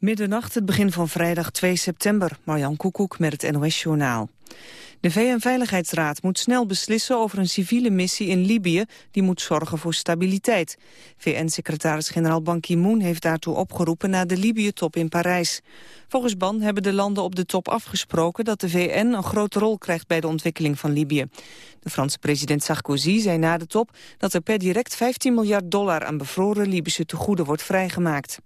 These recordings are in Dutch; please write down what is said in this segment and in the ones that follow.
Middernacht, het begin van vrijdag 2 september. Marjan Koekoek met het NOS-journaal. De VN-veiligheidsraad moet snel beslissen over een civiele missie in Libië... die moet zorgen voor stabiliteit. VN-secretaris-generaal Ban Ki-moon heeft daartoe opgeroepen... na de Libië-top in Parijs. Volgens Ban hebben de landen op de top afgesproken... dat de VN een grote rol krijgt bij de ontwikkeling van Libië. De Franse president Sarkozy zei na de top... dat er per direct 15 miljard dollar aan bevroren Libische tegoeden wordt vrijgemaakt.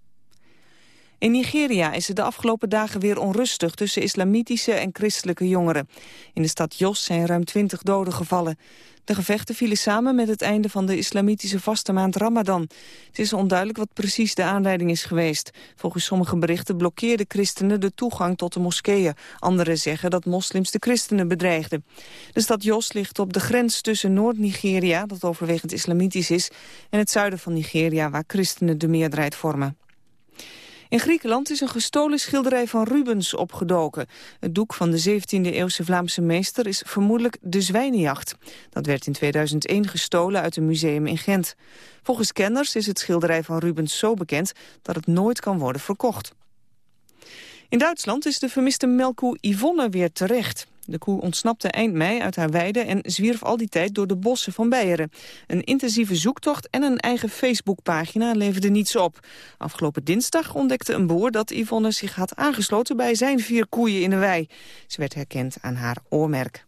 In Nigeria is het de afgelopen dagen weer onrustig tussen islamitische en christelijke jongeren. In de stad Jos zijn ruim twintig doden gevallen. De gevechten vielen samen met het einde van de islamitische vaste maand Ramadan. Het is onduidelijk wat precies de aanleiding is geweest. Volgens sommige berichten blokkeerden christenen de toegang tot de moskeeën. Anderen zeggen dat moslims de christenen bedreigden. De stad Jos ligt op de grens tussen Noord-Nigeria, dat overwegend islamitisch is, en het zuiden van Nigeria, waar christenen de meerderheid vormen. In Griekenland is een gestolen schilderij van Rubens opgedoken. Het doek van de 17e-eeuwse Vlaamse meester is vermoedelijk de zwijnenjacht. Dat werd in 2001 gestolen uit een museum in Gent. Volgens kenners is het schilderij van Rubens zo bekend dat het nooit kan worden verkocht. In Duitsland is de vermiste melkkoe Yvonne weer terecht. De koe ontsnapte eind mei uit haar weide en zwierf al die tijd door de bossen van Beieren. Een intensieve zoektocht en een eigen Facebookpagina leverden niets op. Afgelopen dinsdag ontdekte een boer dat Yvonne zich had aangesloten bij zijn vier koeien in de wei. Ze werd herkend aan haar oormerk.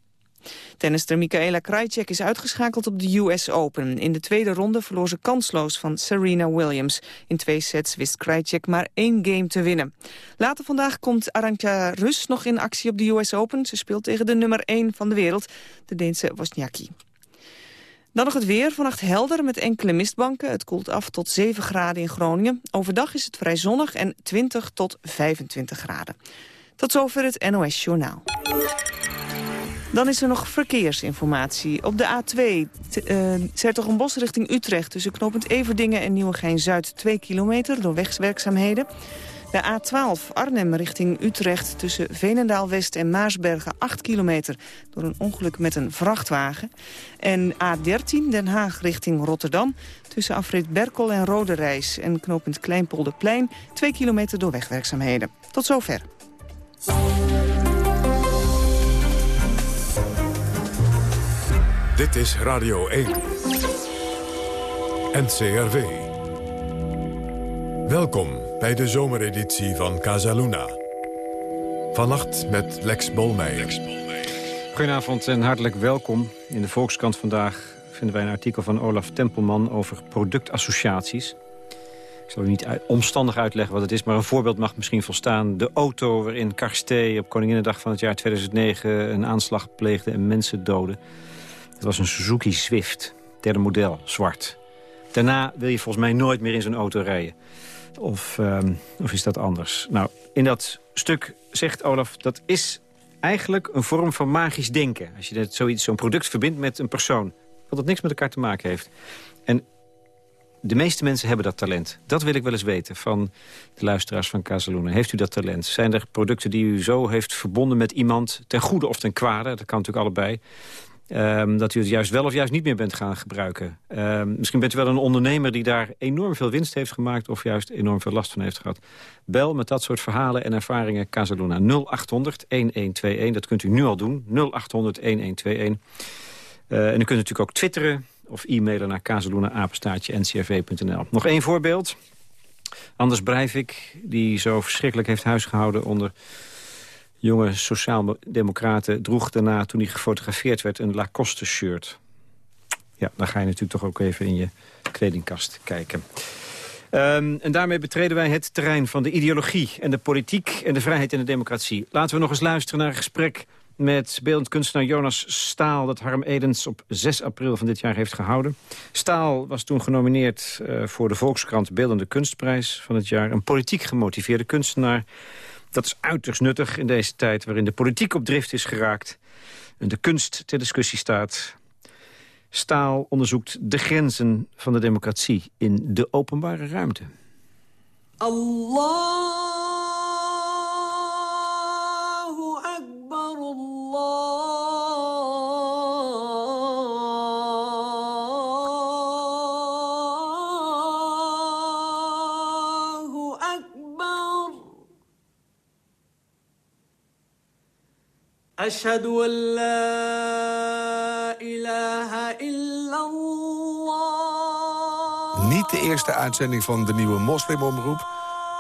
Tennister Michaela Krajcek is uitgeschakeld op de US Open. In de tweede ronde verloor ze kansloos van Serena Williams. In twee sets wist Krajcek maar één game te winnen. Later vandaag komt Arantja Rus nog in actie op de US Open. Ze speelt tegen de nummer 1 van de wereld, de Deense Wozniacki. Dan nog het weer. Vannacht helder met enkele mistbanken. Het koelt af tot 7 graden in Groningen. Overdag is het vrij zonnig en 20 tot 25 graden. Tot zover het NOS Journaal. Dan is er nog verkeersinformatie. Op de A2 uh, Bos richting Utrecht... tussen knooppunt Everdingen en Nieuwegein-Zuid 2 kilometer... door wegswerkzaamheden. De A12 Arnhem richting Utrecht tussen Veenendaal-West en Maasbergen 8 kilometer... door een ongeluk met een vrachtwagen. En A13 Den Haag richting Rotterdam tussen afrit Berkel en Roderijs... en knooppunt Kleinpolderplein 2 kilometer door wegwerkzaamheden. Tot zover. Dit is Radio 1. NCRV. Welkom bij de zomereditie van Casaluna. Vannacht met Lex Bolmeijer. Goedenavond en hartelijk welkom. In de Volkskrant vandaag vinden wij een artikel van Olaf Tempelman over productassociaties. Ik zal u niet omstandig uitleggen wat het is, maar een voorbeeld mag misschien volstaan. De auto waarin Karstee op Koninginnedag van het jaar 2009 een aanslag pleegde en mensen doodde. Het was een Suzuki Swift, derde model, zwart. Daarna wil je volgens mij nooit meer in zo'n auto rijden. Of, ehm, of is dat anders? Nou, in dat stuk zegt Olaf, dat is eigenlijk een vorm van magisch denken. Als je zoiets, zo'n product verbindt met een persoon. Wat dat niks met elkaar te maken heeft. En de meeste mensen hebben dat talent. Dat wil ik wel eens weten van de luisteraars van Casaluna. Heeft u dat talent? Zijn er producten die u zo heeft verbonden met iemand... ten goede of ten kwade? Dat kan natuurlijk allebei. Um, dat u het juist wel of juist niet meer bent gaan gebruiken. Um, misschien bent u wel een ondernemer die daar enorm veel winst heeft gemaakt... of juist enorm veel last van heeft gehad. Bel met dat soort verhalen en ervaringen Casaluna 0800-1121. Dat kunt u nu al doen, 0800-1121. Uh, en u kunt natuurlijk ook twitteren of e-mailen naar casaluna-ncrv.nl. Nog één voorbeeld. Anders Breivik, die zo verschrikkelijk heeft huisgehouden onder jonge sociaal-democraten droeg daarna, toen hij gefotografeerd werd, een Lacoste-shirt. Ja, dan ga je natuurlijk toch ook even in je kledingkast kijken. Um, en daarmee betreden wij het terrein van de ideologie en de politiek en de vrijheid en de democratie. Laten we nog eens luisteren naar een gesprek met beeldend kunstenaar Jonas Staal... dat Harm Edens op 6 april van dit jaar heeft gehouden. Staal was toen genomineerd uh, voor de Volkskrant Beeldende Kunstprijs van het jaar. Een politiek gemotiveerde kunstenaar dat is uiterst nuttig in deze tijd waarin de politiek op drift is geraakt... en de kunst ter discussie staat. Staal onderzoekt de grenzen van de democratie in de openbare ruimte. Allah. La ilaha illallah. Niet de eerste uitzending van de nieuwe moslimomroep...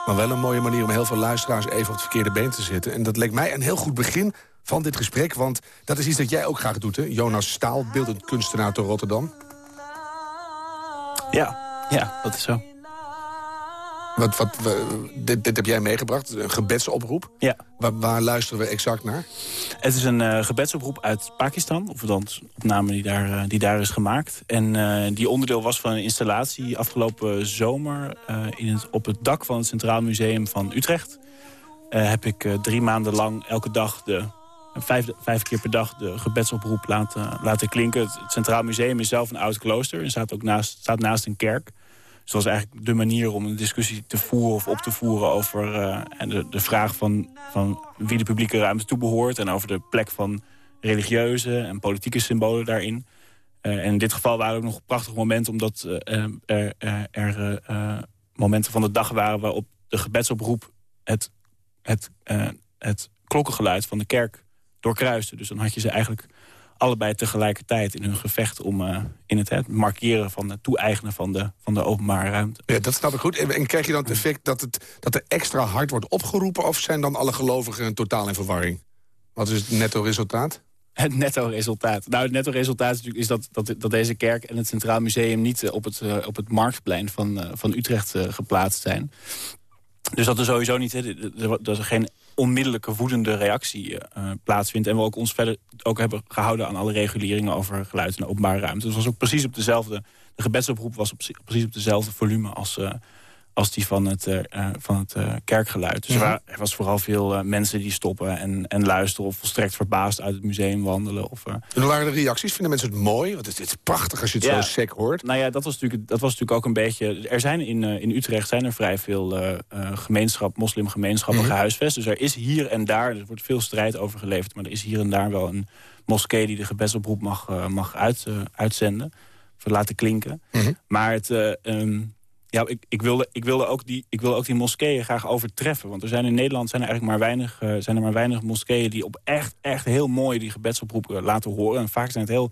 maar wel een mooie manier om heel veel luisteraars even op het verkeerde been te zetten. En dat leek mij een heel goed begin van dit gesprek... want dat is iets dat jij ook graag doet, hè? Jonas Staal, beeldend kunstenaar door Rotterdam. Ja, ja, dat is zo. Wat, wat, dit, dit heb jij meegebracht, een gebedsoproep. Ja. Waar, waar luisteren we exact naar? Het is een uh, gebedsoproep uit Pakistan, of dan opname die daar, uh, die daar is gemaakt. En uh, die onderdeel was van een installatie afgelopen zomer... in het, op het dak van het Centraal Museum van Utrecht. heb ik drie maanden lang elke dag de vijf, vijf keer per dag de gebedsoproep laten, laten klinken. Het, Centraal Museum is zelf een oud klooster en staat ook naast, staat naast een kerk. Was eigenlijk de manier om een discussie te voeren of op te voeren... over uh, de, de vraag van, van wie de publieke ruimte toebehoort... en over de plek van religieuze en politieke symbolen daarin. Uh, en in dit geval waren ook nog prachtige momenten... omdat uh, er, er momenten van de dag waren waarop de gebedsoproep... het, het, het klokkengeluid van de kerk doorkruiste. Dus dan had je ze eigenlijk allebei tegelijkertijd in hun gevecht... om uh, in het, markeren van het toe-eigenen van de, van de openbare ruimte. Ja, dat snap ik goed. En, krijg je dan het effect dat, het, dat er extra hard wordt opgeroepen... of zijn dan alle gelovigen totaal in verwarring? Wat is het netto resultaat? Het netto resultaat. Nou, het netto resultaat is, natuurlijk, is dat, dat, dat deze kerk en het Centraal Museum... niet uh, op, het, uh, op het marktplein van, van Utrecht geplaatst zijn. Dus dat er sowieso niet, dat er geen onmiddellijke woedende reactie uh, plaatsvindt. En we ook ons verder ook hebben gehouden aan alle reguleringen over geluid en openbare ruimte. Dus was ook precies op dezelfde, de gebedsoproep was op, precies op dezelfde volume als, uh, als die van het, uh, van het uh, kerkgeluid. Dus er, was vooral veel mensen die stoppen en, en luisteren... of volstrekt verbaasd uit het museum wandelen. Of, en hoe waren de reacties? Vinden mensen het mooi? Want het is prachtig als je het ja, zo sec hoort. Nou ja, dat was, natuurlijk, dat was natuurlijk ook een beetje... Er zijn in, in Utrecht zijn er vrij veel gemeenschap, moslimgemeenschappen mm -hmm. gehuisvest. Dus er is hier en daar, er wordt veel strijd over geleverd... maar er is hier en daar wel een moskee die de gebedsoproep mag, mag uit, uitzenden. Of laten klinken. Mhm. Mm -hmm. Maar het... Um, ja, ik, ik, wilde, ik, wilde ook die, ik wilde ook die moskeeën graag overtreffen. Want er zijn in Nederland zijn er eigenlijk maar weinig, uh, zijn er maar weinig moskeeën... die op echt, echt heel mooi die gebedsoproepen laten horen. En vaak zijn het heel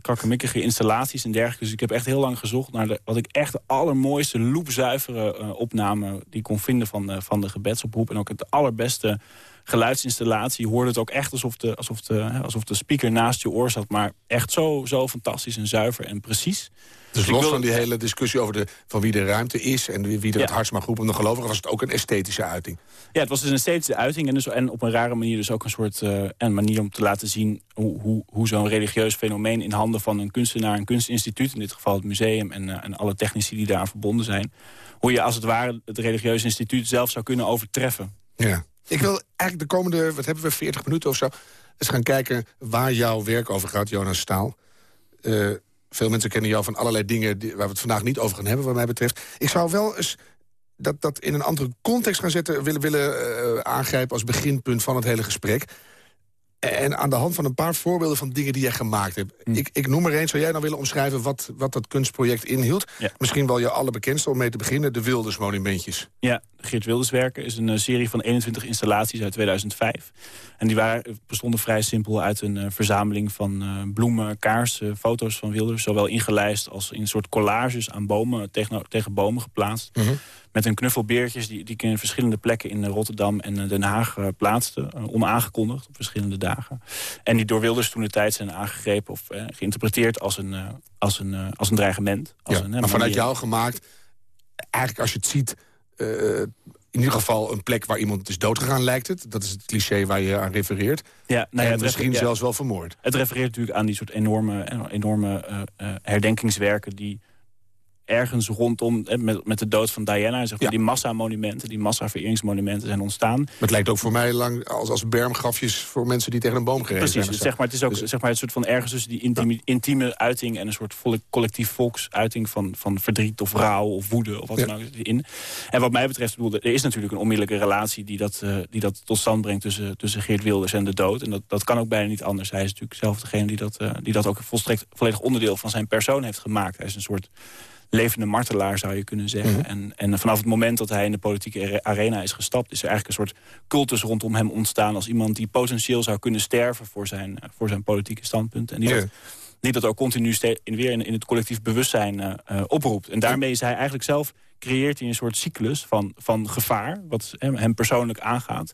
krakkemikkige installaties en dergelijke. Dus ik heb echt heel lang gezocht naar wat ik echt de allermooiste, loepzuivere uh, opname... die kon vinden van, van de gebedsoproep. En ook het allerbeste geluidsinstallatie. Je hoorde het ook echt alsof de, alsof de, alsof de speaker naast je oor zat. Maar echt zo, zo fantastisch en zuiver en precies. Dus los van die hele discussie over de, van wie de ruimte is... en wie, wie er ja. het hardst mag roepen de gelovigen... was het ook een esthetische uiting. Ja, het was dus een esthetische uiting. En, dus, en op een rare manier dus ook een soort uh, een manier om te laten zien... hoe, hoe, hoe zo'n religieus fenomeen in handen van een kunstenaar... een kunstinstituut, in dit geval het museum... en, uh, en alle technici die daar verbonden zijn... hoe je als het ware het religieus instituut zelf zou kunnen overtreffen. Ja. Ik wil eigenlijk de komende, wat hebben we, 40 minuten of zo... eens gaan kijken waar jouw werk over gaat, Jonas Staal... Uh, veel mensen kennen jou van allerlei dingen die, waar we het vandaag niet over gaan hebben, wat mij betreft. Ik zou wel eens dat, dat in een andere context gaan zetten, willen, willen uh, aangrijpen als beginpunt van het hele gesprek. En aan de hand van een paar voorbeelden van dingen die jij gemaakt hebt. Hm. Ik, ik noem er eens, zou jij dan willen omschrijven wat, wat dat kunstproject inhield? Ja. Misschien wel je allerbekendste om mee te beginnen, de Wilders monumentjes. Ja, Geert Wilders werken is een uh, serie van 21 installaties uit 2005. En die waren, bestonden vrij simpel uit een uh, verzameling van uh, bloemen, kaarsen, foto's van Wilders. Zowel ingelijst als in een soort collages aan bomen, tegen, tegen bomen geplaatst. Mm -hmm. Met hun knuffelbeertjes die, die ik in verschillende plekken in Rotterdam en Den Haag plaatste. onaangekondigd op verschillende dagen. En die door Wilders toen de tijd zijn aangegrepen of geïnterpreteerd als een, als een, als een dreigement. Als ja, een, maar vanuit jou gemaakt, eigenlijk als je het ziet... Uh, in ieder geval een plek waar iemand is doodgegaan, lijkt het. Dat is het cliché waar je aan refereert. Ja, nou ja, het misschien ja. zelfs wel vermoord. Het refereert natuurlijk aan die soort enorme, enorme uh, uh, herdenkingswerken... die ergens rondom, met, met de dood van Diana... Zeg maar, Ja. die massamonumenten, die massavereringsmonumenten zijn ontstaan. Maar het lijkt ook voor mij lang als, als bermgrafjes... voor mensen die tegen een boom gereden Precies, zijn. dus of zo. zeg maar, het is ook Dus- zeg maar, een soort van ergens tussen die intieme, intieme uiting... en een soort collectief volksuiting van, van verdriet of rouw of woede of wat Ja. dan ook in. En wat mij betreft, bedoel, er is natuurlijk een onmiddellijke relatie... die dat, eh, die dat tot stand brengt tussen, tussen Geert Wilders en de dood. En dat, dat kan ook bijna niet anders. Hij is natuurlijk zelf degene die dat, eh, die dat ook volstrekt volledig onderdeel van zijn persoon heeft gemaakt. Hij is een soort levende martelaar, zou je kunnen zeggen. Mhm. en, en vanaf het moment dat hij in de politieke arena is gestapt... is er eigenlijk een soort cultus rondom hem ontstaan... als iemand die potentieel zou kunnen sterven voor zijn, voor zijn politieke standpunten. En die dat, die dat ook continu in, weer in, in het collectief bewustzijn eh, eh, oproept. En daarmee is hij eigenlijk zelf creëert hij een soort cyclus van, van gevaar... wat hem, hem persoonlijk aangaat.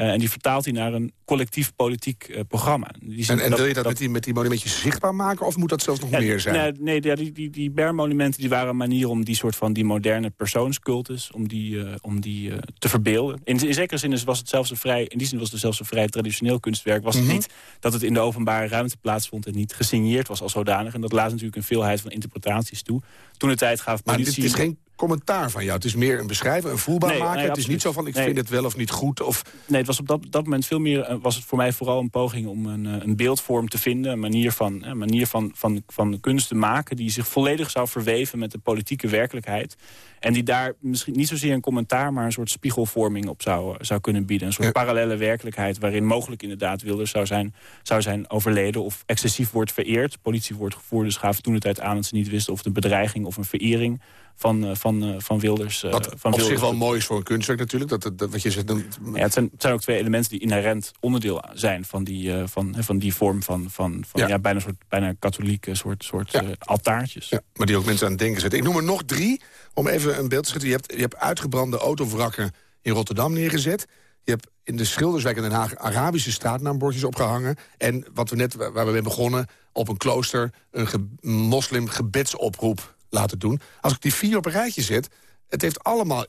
Eh, en die vertaalt hij naar een collectief politiek eh, programma. Die En, en wil je dat, met, die, met die monumentjes zichtbaar maken... of moet dat zelfs nog ja, meer zijn? Nee, nee ja, die, die, die bermonumenten die waren een manier om die soort van die moderne persoonscultus om die, eh, om die te verbeelden. In, in zekere zin is- was het zelfs een vrij, in die zin was het zelfs een vrij traditioneel kunstwerk. Was het Mhm. niet dat het in de openbare ruimte plaatsvond en niet gesigneerd was als zodanig. En dat laat natuurlijk een veelheid van interpretaties toe. Toen de tijd gaf maar politie... dit is geen commentaar van jou. Het is meer een beschrijven, een voelbaar Nee, maken. nee, het is niet zo van, ik Nee. vind het wel of niet goed. Of, Nee, het was op dat, dat moment veel meer eh, was het voor mij vooral een poging om een, eh, een beeldvorm te vinden. Een manier, van, een manier van, van, van kunst te maken die zich volledig zou verweven met de politieke werkelijkheid. En die daar misschien niet zozeer een commentaar, maar een soort spiegelvorming op zou, eh, zou kunnen bieden. Een soort Ja. parallele werkelijkheid waarin mogelijk inderdaad Wilders zou zijn, zou zijn overleden of excessief wordt vereerd. Politiewoordvoerders gaven toen de tijd aan dat ze niet wisten of het een bedreiging of een verering van, eh, van, eh, van Wilders. eh, wat van op zich wel mooi is voor een kunstwerk natuurlijk. Dat, dat, wat je zegt, dan, ja, het, zijn, het zijn ook twee elementen die inherent onderdeel zijn van die, van, van die vorm van, van, van Ja. ja. bijna een soort bijna katholieke soort, soort Ja. altaartjes. ja, maar die ook mensen aan het denken zetten. Ik noem er nog drie, om even een beeld te schetsen. Je hebt, je hebt uitgebrande autovrakken in Rotterdam neergezet. Je hebt in de Schilderswijk in Den Haag Arabische straatnaambordjes opgehangen. En wat we net, waar we mee begonnen, op een klooster... een ge, moslim gebedsoproep laten doen. Als ik die vier op een rijtje zet, het heeft allemaal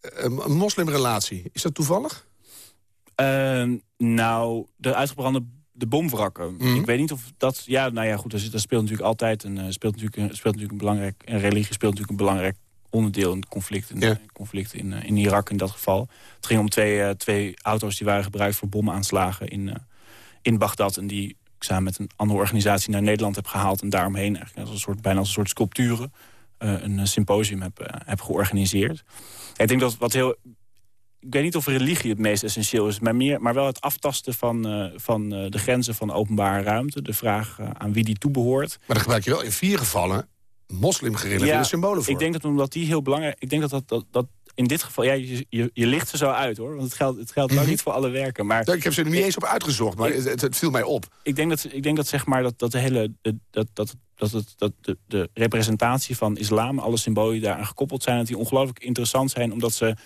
een, een moslimrelatie. Is dat toevallig? Ehm, nou, de uitgebrande de bomwrakken. Mhm. Ik weet niet of dat... Ja, nou ja, goed, dat, dat speelt natuurlijk altijd een, eh, speelt natuurlijk, een- speelt natuurlijk een belangrijk... En religie speelt natuurlijk een belangrijk onderdeel in het conflict. In, Ja. het conflict in, eh, in Irak in dat geval. Het ging om twee, eh, twee auto's die waren gebruikt voor bomaanslagen in, eh, in Bagdad. En die ik samen met een andere organisatie naar Nederland heb gehaald. En daaromheen eigenlijk als een soort, bijna als een soort sculpturen... eh, een eh, symposium heb, eh, heb georganiseerd. Ik denk dat wat heel ik weet niet of religie het meest essentieel is... maar, meer, maar wel het aftasten van, van de grenzen van openbare ruimte. De vraag aan wie die toebehoort. Maar dan gebruik je wel in vier gevallen moslimgerelateerde Ja, symbolen voor. Ik denk dat omdat die heel belangrijk... Ik denk dat dat, dat, dat in dit geval... Ja, je, je, je licht ze zo uit, hoor. Want het geldt, het geldt Mhm. niet voor alle werken. Maar Ja, Ik heb ze er niet eens op uitgezocht, maar het, het viel mij op. ik denk dat, ik denk dat zeg maar dat, dat de hele... dat, dat, dat, het, dat de, de representatie van islam, alle symbolen die daaraan gekoppeld zijn... dat die ongelooflijk interessant zijn, omdat ze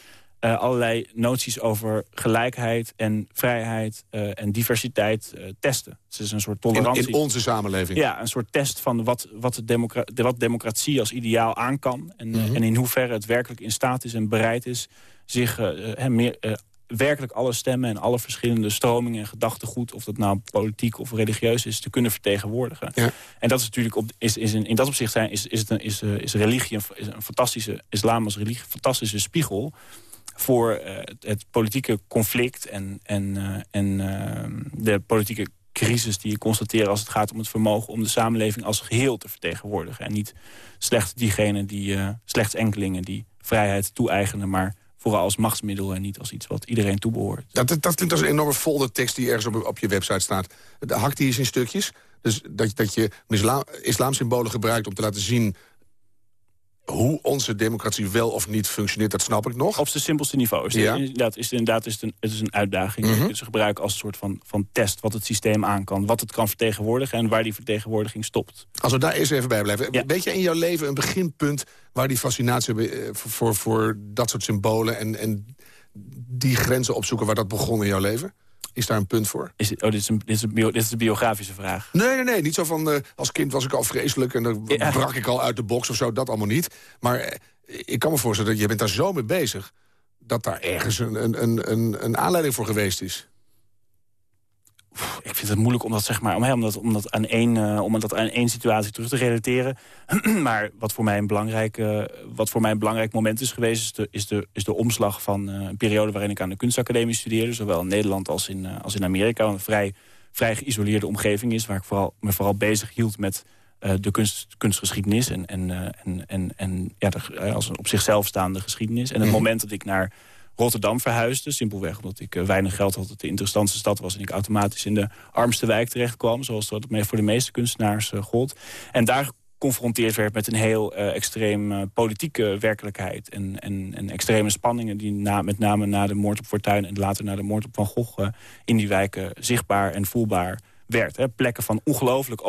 eh, allerlei noties over gelijkheid en vrijheid eh, en diversiteit eh, testen. Het is een soort tolerantie. in onze samenleving. Ja, een soort test van wat, wat, de democra de- wat democratie als ideaal aan kan. En, Mhm. en in hoeverre het werkelijk in staat is en bereid is... zich meer, werkelijk alle stemmen en alle verschillende stromingen en gedachtegoed... of dat nou politiek of religieus is, te kunnen vertegenwoordigen. Ja. En dat is natuurlijk op, is, is in, in dat opzicht zijn, is, is, het een, is, is religie een, is een fantastische... islam als religie een fantastische spiegel voor eh, het, politieke conflict en, en, eh, en eh, de politieke crisis die je constateert als het gaat om het vermogen om de samenleving als geheel te vertegenwoordigen. En niet slechts diegenen die, slechts enkelingen die vrijheid toe-eigenen, maar vooral als machtsmiddel en niet als iets wat iedereen toebehoort. Dat, dat, klinkt als een enorme folder tekst die ergens op, op je website staat. De hakt die is in stukjes. Dus dat, dat je islam, islamsymbolen gebruikt om te laten zien... hoe onze democratie wel of niet functioneert, dat snap ik nog. Op zijn simpelste niveau. Is het, Ja. inderdaad, is het, inderdaad is het, een, het is een uitdaging. Mhm. Je kunt ze gebruiken als een soort van, van test wat het systeem aan kan. Wat het kan vertegenwoordigen en waar die vertegenwoordiging stopt. Als we daar eerst even bij blijven. Ja. Weet je in jouw leven een beginpunt waar die fascinatie eh, voor, voor, voor dat soort symbolen... En, en die grenzen opzoeken waar dat begon in jouw leven? Is daar een punt voor? Is het, oh, dit is, een, dit, is een bio- dit is een biografische vraag. Nee, nee, nee. Niet zo van, eh, als kind was ik al vreselijk... en dan Ja. brak ik al uit de box of zo. Dat allemaal niet. Maar eh, ik kan me voorstellen dat je bent daar zo mee bezig... dat daar ergens een, een, een, een aanleiding voor geweest is. Ik vind het moeilijk om dat, zeg maar, om, hè, om, dat, om, dat aan één, eh, om dat aan één situatie terug te relateren. maar wat voor, mij een belangrijk, eh, wat voor mij een belangrijk moment is geweest... is de, is de, is de omslag van eh, een periode waarin ik aan de kunstacademie studeerde... zowel in Nederland als in, als in Amerika. Een vrij, vrij geïsoleerde omgeving is... waar ik vooral, me vooral bezig hield met de kunst, kunstgeschiedenis... en, en, en, en, en ja, de, als een op zichzelf staande geschiedenis. En het Mhm. moment dat ik naar Rotterdam verhuisde. Simpelweg omdat ik eh, weinig geld had, het de interessantste stad was... en ik automatisch in de armste wijk terecht kwam. Zoals dat voor de meeste kunstenaars eh, gold. En daar geconfronteerd werd met een heel uh, extreem politieke werkelijkheid. En, en, en extreme spanningen die na, met name na de moord op Fortuyn... en later na de moord op Van Gogh in die wijken zichtbaar en voelbaar werd. Hè. Plekken van ongelooflijk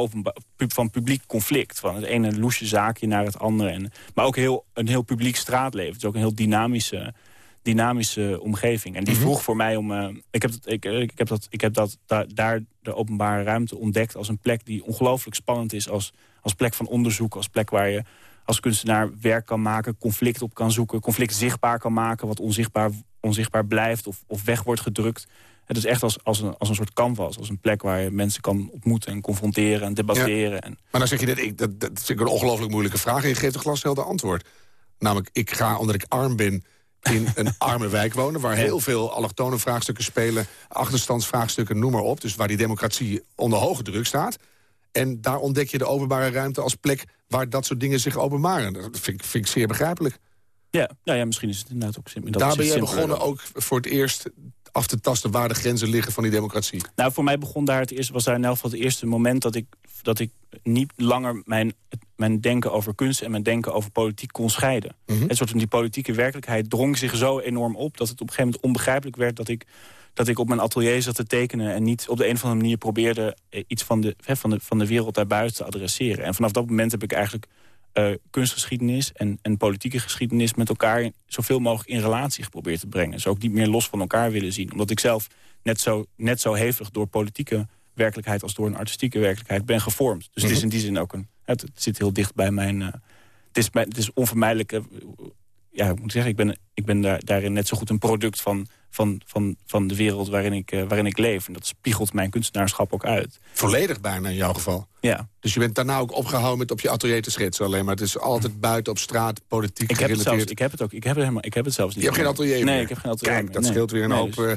van publiek conflict. Van het ene loesje zaakje naar het andere. En, maar ook heel, een heel publiek straatleven. Het is ook een heel dynamische dynamische omgeving. En die mhm. vroeg voor mij om... Uh, ik, heb dat, ik, ik, heb dat, ik heb dat daar de openbare ruimte ontdekt als een plek die ongelooflijk spannend is... Als, als plek van onderzoek, als plek waar je als kunstenaar werk kan maken... conflict op kan zoeken, conflict zichtbaar kan maken... wat onzichtbaar, onzichtbaar blijft of, of weg wordt gedrukt. Het is echt als, als, een, als een soort canvas, als een plek waar je mensen kan ontmoeten... en confronteren en debatteren. En... Maar dan zeg je, dit, ik, dat, dat is een ongelooflijk moeilijke vraag... en je geeft een glashelder antwoord. Namelijk, ik ga, omdat ik arm ben in een arme wijk wonen... waar heel veel allochtone vraagstukken spelen... achterstandsvraagstukken, noem maar op. Dus waar die democratie onder hoge druk staat. En daar ontdek je de openbare ruimte als plek... waar dat soort dingen zich openbaren. Dat vind ik, vind ik zeer begrijpelijk. Ja, nou ja, misschien is het inderdaad ook simpel. Daar ben je begonnen ook voor het eerst af te tasten waar de grenzen liggen van die democratie? Nou, voor mij begon daar het eerste, was daar in elk geval het eerste moment dat ik, dat ik niet langer mijn, mijn denken over kunst en mijn denken over politiek kon scheiden. Mm -hmm. soort van die politieke werkelijkheid drong zich zo enorm op dat het op een gegeven moment onbegrijpelijk werd dat ik dat ik op mijn atelier zat te tekenen... en niet op de een of andere manier probeerde eh, iets van de, van de, van de wereld daarbuiten te adresseren. En vanaf dat moment heb ik eigenlijk uh, kunstgeschiedenis en, en politieke geschiedenis... met elkaar zoveel mogelijk in relatie geprobeerd te brengen. Ze ook niet meer los van elkaar willen zien. Omdat ik zelf net zo, net zo hevig door politieke werkelijkheid... als door een artistieke werkelijkheid ben gevormd. Dus het is mhm. in die zin ook een... Het, zit heel dicht bij mijn... Uh, het, is, het is onvermijdelijk... Uh, ja, ik moet zeggen, ik ben, ik ben daar, daarin net zo goed een product van van, van, van de wereld waarin ik, uh, waarin ik leef. En dat spiegelt mijn kunstenaarschap ook uit. Volledig bijna in jouw geval? Ja. Dus je bent daarna ook opgehouden met op je atelier te schetsen alleen. Maar het is altijd buiten op straat, politiek ik heb Het zelfs, ik heb het ook. Ik heb het, helemaal, ik heb het zelfs niet. Je hebt geen atelier meer? Nee, ik heb geen atelier Kijk, dat scheelt weer een hoop... Dus... Uh,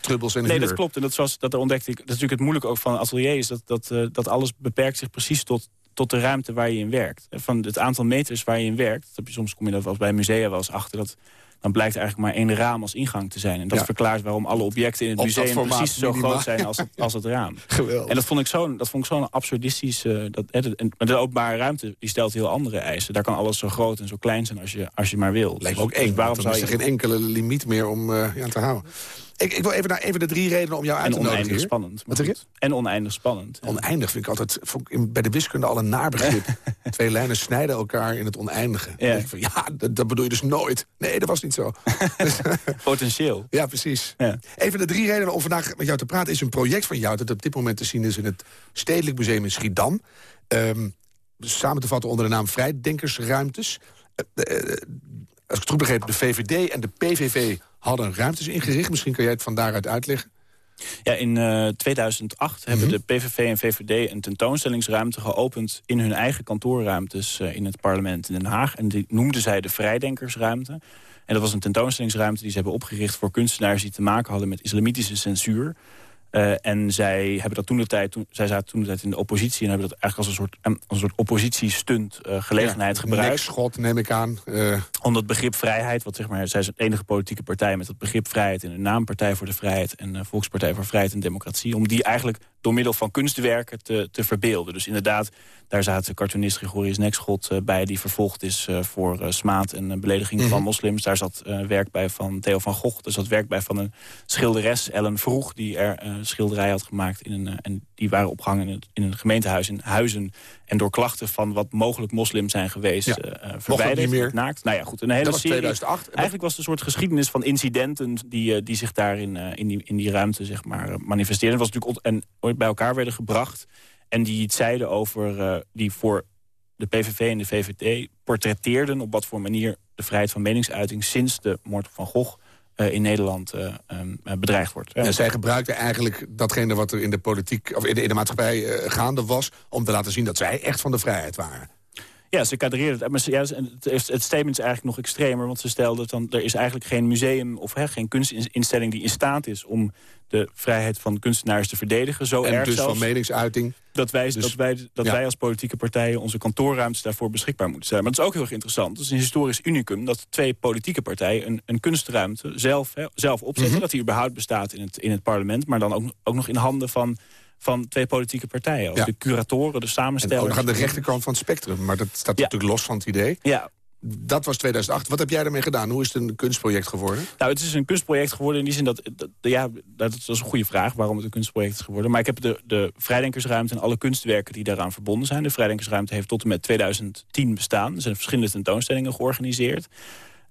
trubbels en Nee, dat klopt. En dat, was, dat ontdekte ik. Dat is natuurlijk het moeilijke ook van atelier... is dat, dat, uh, dat alles beperkt zich precies tot, tot de ruimte waar je in werkt. Van het aantal meters waar je in werkt. Dat, soms kom je dat als bij musea wel eens achter... dat dan blijkt eigenlijk maar één raam als ingang te zijn. En dat verklaart waarom alle objecten in het museum precies zo groot zijn als, als het raam. Geweldig. En dat vond ik zo'n zo absurdistisch... Uh, dat, en, maar de openbare ruimte die stelt heel andere eisen. Daar kan alles zo groot en zo klein zijn als je, als je maar wil. Lijkt me ook dus, waarom zou je... is er geen enkele limiet meer om uh, ja, te houden. Ik, ik, wil even naar even de drie redenen om jou uit te nodigen. En oneindig spannend. Wat zeg je? En oneindig spannend. Oneindig vind ik altijd vond ik bij de wiskunde al een naarbegrip. Twee lijnen snijden elkaar in het oneindige. Ja, van, ja dat, dat, bedoel je dus nooit. Nee, dat was niet zo. Potentieel. Ja, precies. Ja. Even de drie redenen om vandaag met jou te praten... is een project van jou dat op dit moment te zien is... in het Stedelijk Museum in Schiedam. Um, samen te vatten onder de naam Vrijdenkersruimtes. Uh, uh, als ik het goed begreep, de VVD en de PVV hadden ruimtes ingericht. Misschien kan jij het van daaruit uitleggen. Ja, in uh, 2008 hebben mhm. de PVV en VVD een tentoonstellingsruimte geopend... in hun eigen kantoorruimtes uh, in het parlement in Den Haag. En die noemden zij de Vrijdenkersruimte. En dat was een tentoonstellingsruimte die ze hebben opgericht... voor kunstenaars die te maken hadden met islamitische censuur. Uh, en zij hebben dat toen de tijd, toen, zij zaten toen de tijd in de oppositie en hebben dat eigenlijk als een soort, als een soort oppositiestunt uh, gelegenheid ja, gebruikt. schot neem ik aan. Uh... Om dat begrip vrijheid, wat zeg maar, zij is de enige politieke partij met dat begrip vrijheid in de naam, Partij voor de Vrijheid en Volkspartij voor Vrijheid en Democratie, om die eigenlijk door middel van kunstwerken te, te verbeelden. Dus inderdaad, daar zaten cartoonist Gregorius Nekschot bij... die vervolgd is voor smaad en belediging van mhm. moslims. Daar zat werk bij van Theo van Gogh. Er zat werk bij van een schilderes, Ellen Vroeg... die er schilderij had gemaakt. In een, en die waren opgehangen in, het, in een gemeentehuis in Huizen. En door klachten van wat mogelijk moslims zijn geweest... Ja. verwijderd, niet meer. naakt. Nou ja, goed, een hele dat was serie. 2008. Eigenlijk was het een soort geschiedenis van incidenten... die, die zich daar in, in, die, in die ruimte zeg maar, manifesteerden. was natuurlijk en ooit bij elkaar werden gebracht... en die iets zeiden over... Uh, die voor de PVV en de VVD portretteerden... op wat voor manier de vrijheid van meningsuiting... sinds de moord van Gogh in Nederland uh, um, bedreigd wordt. En zij gebruikten eigenlijk datgene wat er in de politiek of in de, in de maatschappij gaande was... om te laten zien dat zij echt van de vrijheid waren. Ja, ze kadreerden het. Maar ja, het, het statement is eigenlijk nog extremer. Want ze stelden dan, er is eigenlijk geen museum of hè, geen kunstinstelling die in staat is om de vrijheid van kunstenaars te verdedigen. Zo en erg dus zelfs, van meningsuiting. Dat wij, dus, dat wij, dat wij als politieke partijen onze kantoorruimtes daarvoor beschikbaar moeten stellen. Maar dat is ook heel erg interessant. Het is een historisch unicum dat twee politieke partijen een, een kunstruimte zelf, hè, zelf opzetten. Mhm. Dat die überhaupt bestaat in het, in het parlement. Maar dan ook, ook nog in handen van van twee politieke partijen. Ja. de curatoren, de En samenstellers. ook nog aan de rechterkant van het spectrum. Maar dat staat Ja. natuurlijk los van het idee. Ja, Dat was 2008. Wat heb jij ermee gedaan? Hoe is het een kunstproject geworden? Nou, het is een kunstproject geworden in die zin dat... dat ja, dat is een goede vraag waarom het een kunstproject is geworden. Maar ik heb de, de Vrijdenkersruimte en alle kunstwerken die daaraan verbonden zijn. De Vrijdenkersruimte heeft tot en met 2010 bestaan. Er zijn verschillende tentoonstellingen georganiseerd.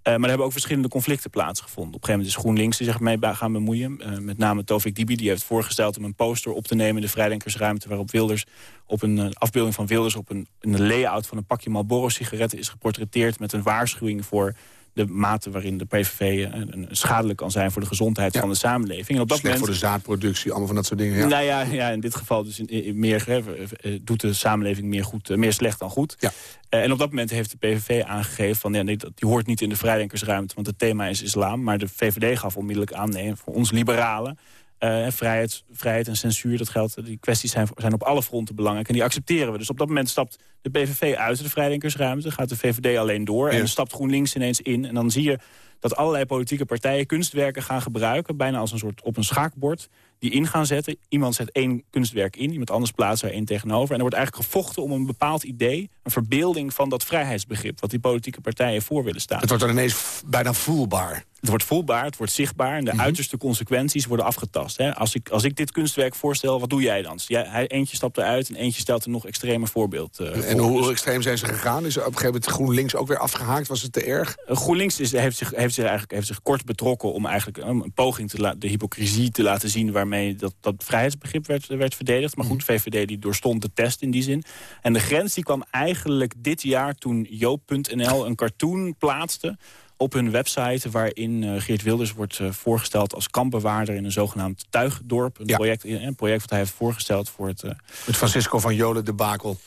Eh, maar er hebben ook verschillende conflicten plaatsgevonden. Op een gegeven moment is GroenLinks die zich mee gaan bemoeien. Eh, met name Tovik Dibi, die heeft voorgesteld om een poster op te nemen... in de Vrijdenkersruimte waarop Wilders op een eh, afbeelding van Wilders... op een, een layout van een pakje Marlboro-sigaretten is geportretteerd... met een waarschuwing voor de mate waarin de PVV schadelijk kan zijn... voor de gezondheid Ja. van de samenleving. En op dat Slecht moment... voor de zaadproductie, allemaal van dat soort dingen. Ja. Nou ja, ja, in dit geval dus in, in meer, eh, doet de samenleving meer, goed, eh, meer slecht dan goed. Ja. Eh, en op dat moment heeft de PVV aangegeven... van ja, nee, dat, die hoort niet in de vrijdenkersruimte, want het thema is islam. Maar de VVD gaf onmiddellijk aan, nee, voor ons liberalen... eh, vrijheid, vrijheid en censuur, dat geldt, die kwesties zijn, zijn op alle fronten belangrijk. En die accepteren we. Dus op dat moment stapt de PVV uit de vrijdenkersruimte... gaat de VVD alleen door en Ja. stapt GroenLinks ineens in. En dan zie je dat allerlei politieke partijen kunstwerken gaan gebruiken... bijna als een soort op een schaakbord, die in gaan zetten. Iemand zet één kunstwerk in, iemand anders plaatst er één tegenover. En er wordt eigenlijk gevochten om een bepaald idee... een verbeelding van dat vrijheidsbegrip... wat die politieke partijen voor willen staan. Het wordt dan ineens bijna voelbaar. Het wordt voelbaar, het wordt zichtbaar... en de Mhm. uiterste consequenties worden afgetast. Hè? Als, ik, als ik dit kunstwerk voorstel, wat doe jij dan? Jij, hij, eentje stapt eruit en eentje stelt een nog extremer voorbeeld eh, En voor. hoe Dus- extreem zijn ze gegaan? Is er op een gegeven moment GroenLinks ook weer afgehaakt? Was het te erg? Uh, GroenLinks is, heeft, zich, heeft, zich eigenlijk, heeft zich kort betrokken om eigenlijk um, een poging te laten, de hypocrisie te laten zien waarmee dat, dat vrijheidsbegrip werd, werd verdedigd. Maar goed, VVD die doorstond de test in die zin. En de grens die kwam eigenlijk dit jaar toen Joop.nl een cartoon plaatste op hun website waarin eh, Geert Wilders wordt eh, voorgesteld als kampbewaarder in een zogenaamd tuigdorp. Een, Ja. project, een project wat hij heeft voorgesteld voor het, eh, Het Francisco van Jolen debakel.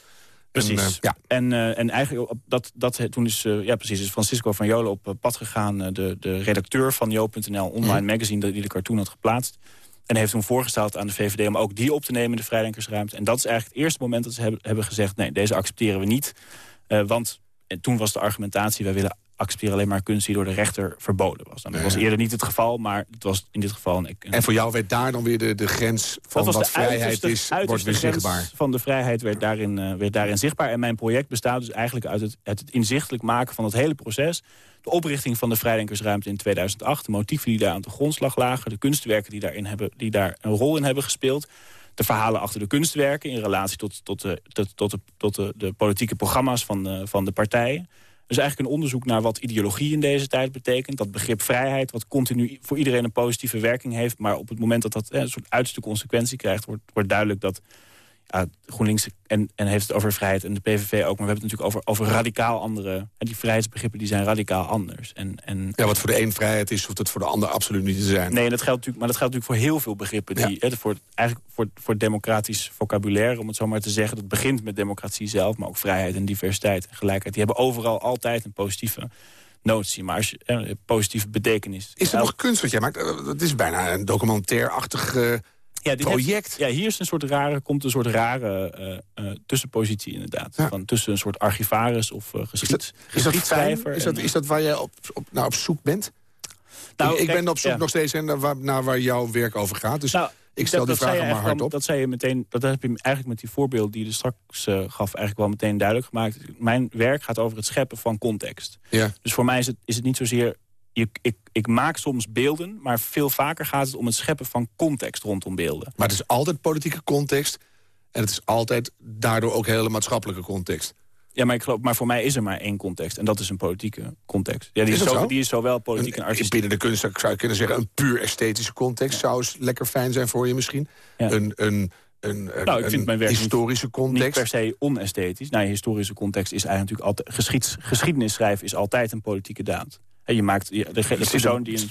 Precies. En, eh, ja. En, eh, en eigenlijk op dat, dat, toen is, eh, ja, precies, is Francisco van Jolen op eh, pad gegaan. eh, de, de redacteur van Jo.nl, online Mhm. magazine, die de cartoon had geplaatst. En heeft toen voorgesteld aan de VVD om ook die op te nemen in de vrijdenkersruimte. En dat is eigenlijk het eerste moment dat ze hebben, hebben gezegd... nee, deze accepteren we niet. Eh, want en toen was de argumentatie... wij willen accepteren alleen maar kunst die door de rechter verboden was. Nou, dat was eerder niet het geval, maar het was in dit geval... Een, En voor jou werd daar dan weer de, de grens van wat de vrijheid uiterste- is, wordt weer zichtbaar. van de vrijheid werd daarin, eh, werd daarin zichtbaar. En mijn project bestaat dus eigenlijk uit het, uit het inzichtelijk maken van het hele proces. De oprichting van de Vrijdenkersruimte in 2008. De motieven die daar aan de grondslag lagen. De kunstwerken die, daarin hebben, die daar een rol in hebben gespeeld. De verhalen achter de kunstwerken in relatie tot, tot, de, tot, tot, de, tot de, de politieke programma's van de, van de partijen. Dus eigenlijk een onderzoek naar wat ideologie in deze tijd betekent. Dat begrip vrijheid, wat continu voor iedereen een positieve werking heeft. Maar op het moment dat dat eh, een soort uiterste consequentie krijgt... wordt, wordt duidelijk dat ja, GroenLinks en, en heeft het over vrijheid en de PVV ook... maar we hebben het natuurlijk over, over radicaal andere... En die vrijheidsbegrippen die zijn radicaal anders. En, en, Ja, wat voor de een vrijheid is, hoeft het voor de ander absoluut niet te zijn. Nee, en dat geldt natuurlijk, maar dat geldt natuurlijk voor heel veel begrippen. Die, hè, voor, eigenlijk voor, voor democratisch vocabulaire, om het zo maar te zeggen. Dat begint met democratie zelf, maar ook vrijheid en diversiteit en gelijkheid. Die hebben overal altijd een positieve notie, maar als je, eh, positieve betekenis. Is er nog kunst wat jij maakt? Eh, Het is bijna een documentair-achtig eh, ja, dit project. heeft- ja, hier is een soort rare, komt een soort rare eh, eh, tussenpositie inderdaad. Ja. Van tussen een soort archivaris of eh Is dat, is dat. Is dat, en, is dat waar jij op, op, nou, op zoek bent? Nou, ik, ik kijk, ben op zoek ja. nog steeds naar, waar, naar waar jouw werk over gaat. Dus Nou, ik stel dat, die vragen maar hardop. Dat zei je meteen, dat heb je eigenlijk met die voorbeeld die je er straks gaf, eigenlijk wel meteen duidelijk gemaakt. Mijn werk gaat over het scheppen van context. Ja. Dus voor mij is het, is het niet zozeer. Je, ik, ik maak soms beelden, maar veel vaker gaat het om het scheppen van context rondom beelden. Maar het is altijd politieke context. En het is altijd daardoor ook hele maatschappelijke context. Ja, maar, ik geloof, maar voor mij is er maar één context. En dat is een politieke context. Ja, die, Is zo, zo? die is zowel politiek en artistiek. binnen de kunst zou ik- kunnen zeggen... een puur esthetische context zou eens lekker fijn zijn voor je misschien. Ja. Een, een, een, een, Nou, ik vind mijn werk niet- historische Niet context. per se onesthetisch. Nou, historische context is eigenlijk natuurlijk altijd... Geschieds, geschiedenis schrijven is altijd een politieke daad. En je maakt, de, de persoon er- die een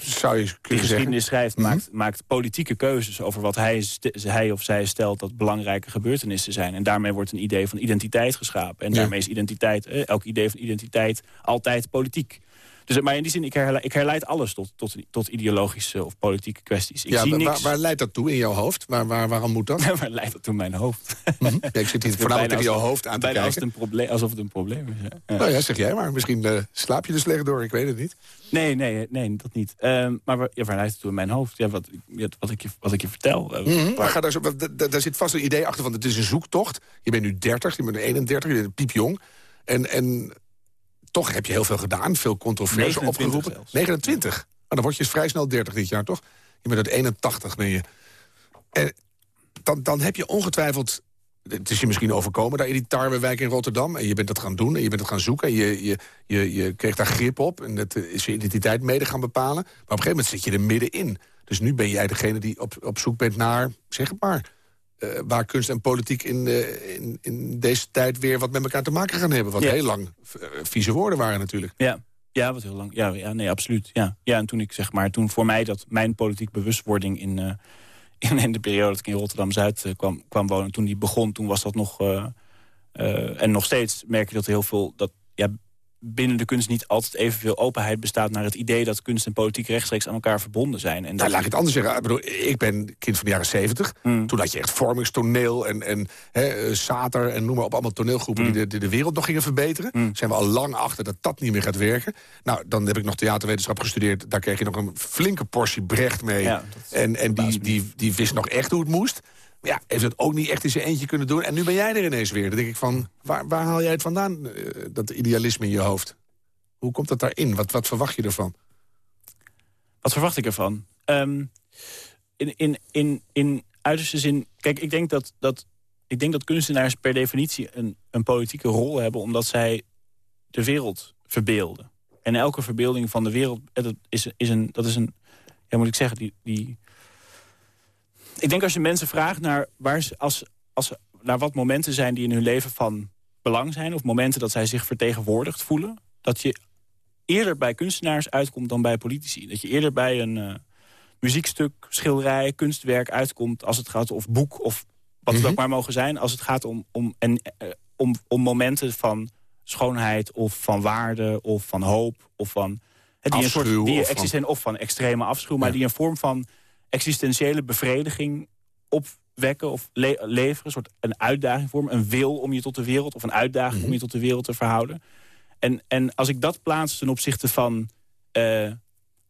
die geschiedenis schrijft, Mhm. maakt, maakt politieke keuzes over wat hij, hij of zij stelt dat belangrijke gebeurtenissen zijn. En daarmee wordt een idee van identiteit geschapen. En Ja. daarmee is identiteit, eh, elk idee van identiteit altijd politiek. Dus, maar in die zin, ik herleid, ik herleid alles tot, tot, tot ideologische of politieke kwesties. Ik ja, zie waar, niks... waar leidt dat toe in jouw hoofd? Waar, waar, waarom moet dat? waar leidt dat toe in mijn hoofd? Mhm. Ja, ik zit hier voornamelijk tegen jouw hoofd aan te Bijna als kijken. het een probleem, alsof het een probleem is. ja. Nou ja, zeg jij maar. Misschien eh, slaap je er slecht door, ik weet het niet. Nee, nee, nee, dat niet. Ehm, maar waar, ja, waar leidt het toe in mijn hoofd? Ja, wat, wat, ik, je, wat ik je vertel. Eh, Mhm. Waar- ga daar, zo, daar zit vast een idee achter, want het is een zoektocht. Je bent nu 30, je bent nu 31, je bent piepjong. En, en toch heb je heel veel gedaan, veel controverse 29 opgeroepen. zelfs. 29. Maar dan word je vrij snel 30 dit jaar, toch? Je bent uit 81, ben je. En dan, dan heb je ongetwijfeld... Het is je misschien overkomen daar in die Tarwewijk in Rotterdam. En je bent dat gaan doen en je bent het gaan zoeken. En je, je, je, je kreeg daar grip op. En dat is je identiteit mede gaan bepalen. Maar op een gegeven moment zit je er middenin. Dus nu ben jij degene die op, op zoek bent naar, zeg het maar... eh, waar kunst en politiek in, eh, in, in deze tijd weer wat met elkaar te maken gaan hebben. Wat Ja. heel lang eh, vieze woorden waren natuurlijk. Ja, ja, wat heel lang. Ja, ja, nee, absoluut. Ja. ja, en toen ik zeg maar, toen voor mij dat mijn politiek bewustwording in, in, in de periode dat ik in Rotterdam Zuid eh, kwam, kwam wonen, toen die begon, toen was dat nog. en nog steeds merk je dat heel veel. Dat, ja, binnen de kunst niet altijd evenveel openheid bestaat naar het idee dat kunst en politiek rechtstreeks aan elkaar verbonden zijn. En Nou, laat ik het anders zeggen. Ik, bedoel, ik ben kind van de jaren 70. Mm. Toen had je echt vormingstoneel en, en hè, eh, Sater en noem maar op. Allemaal toneelgroepen Mm. die, de, die de wereld nog gingen verbeteren. Mm. Zijn we al lang achter dat dat niet meer gaat werken. Nou, dan heb ik nog theaterwetenschap gestudeerd. Daar kreeg je nog een flinke portie Brecht mee. Ja, en en die, die, die wist nog echt hoe het moest. Ja, heeft het ook niet echt in zijn eentje kunnen doen. En nu ben jij er ineens weer. Dan denk ik van, waar, waar haal jij het vandaan, eh, dat idealisme in je hoofd? Hoe komt dat daarin? Wat, wat verwacht je ervan? Wat verwacht ik ervan? Ehm, in, in, in, in uiterste zin... Kijk, ik denk dat, dat, ik denk dat kunstenaars per definitie een, een politieke rol hebben... omdat zij de wereld verbeelden. En elke verbeelding van de wereld eh, dat is, is een... Dat is een ja, moet ik zeggen, die, die... Ik denk als je mensen vraagt naar, waar ze, als, als, naar wat momenten zijn... die in hun leven van belang zijn... of momenten dat zij zich vertegenwoordigd voelen... dat je eerder bij kunstenaars uitkomt dan bij politici. Dat je eerder bij een eh, muziekstuk, schilderij, kunstwerk uitkomt... als het gaat of boek of wat het Mhm. ook maar mogen zijn... als het gaat om, om, en, eh, om, om momenten van schoonheid of van waarde of van hoop... of van, die een soort, die of van- existen, of van extreme afschuw... maar Ja. die een vorm van existentiële bevrediging opwekken of le- leveren. Een soort een uitdaging vormen, een wil om je tot de wereld... of een uitdaging Mhm. om je tot de wereld te verhouden. En, en als ik dat plaats ten opzichte van eh,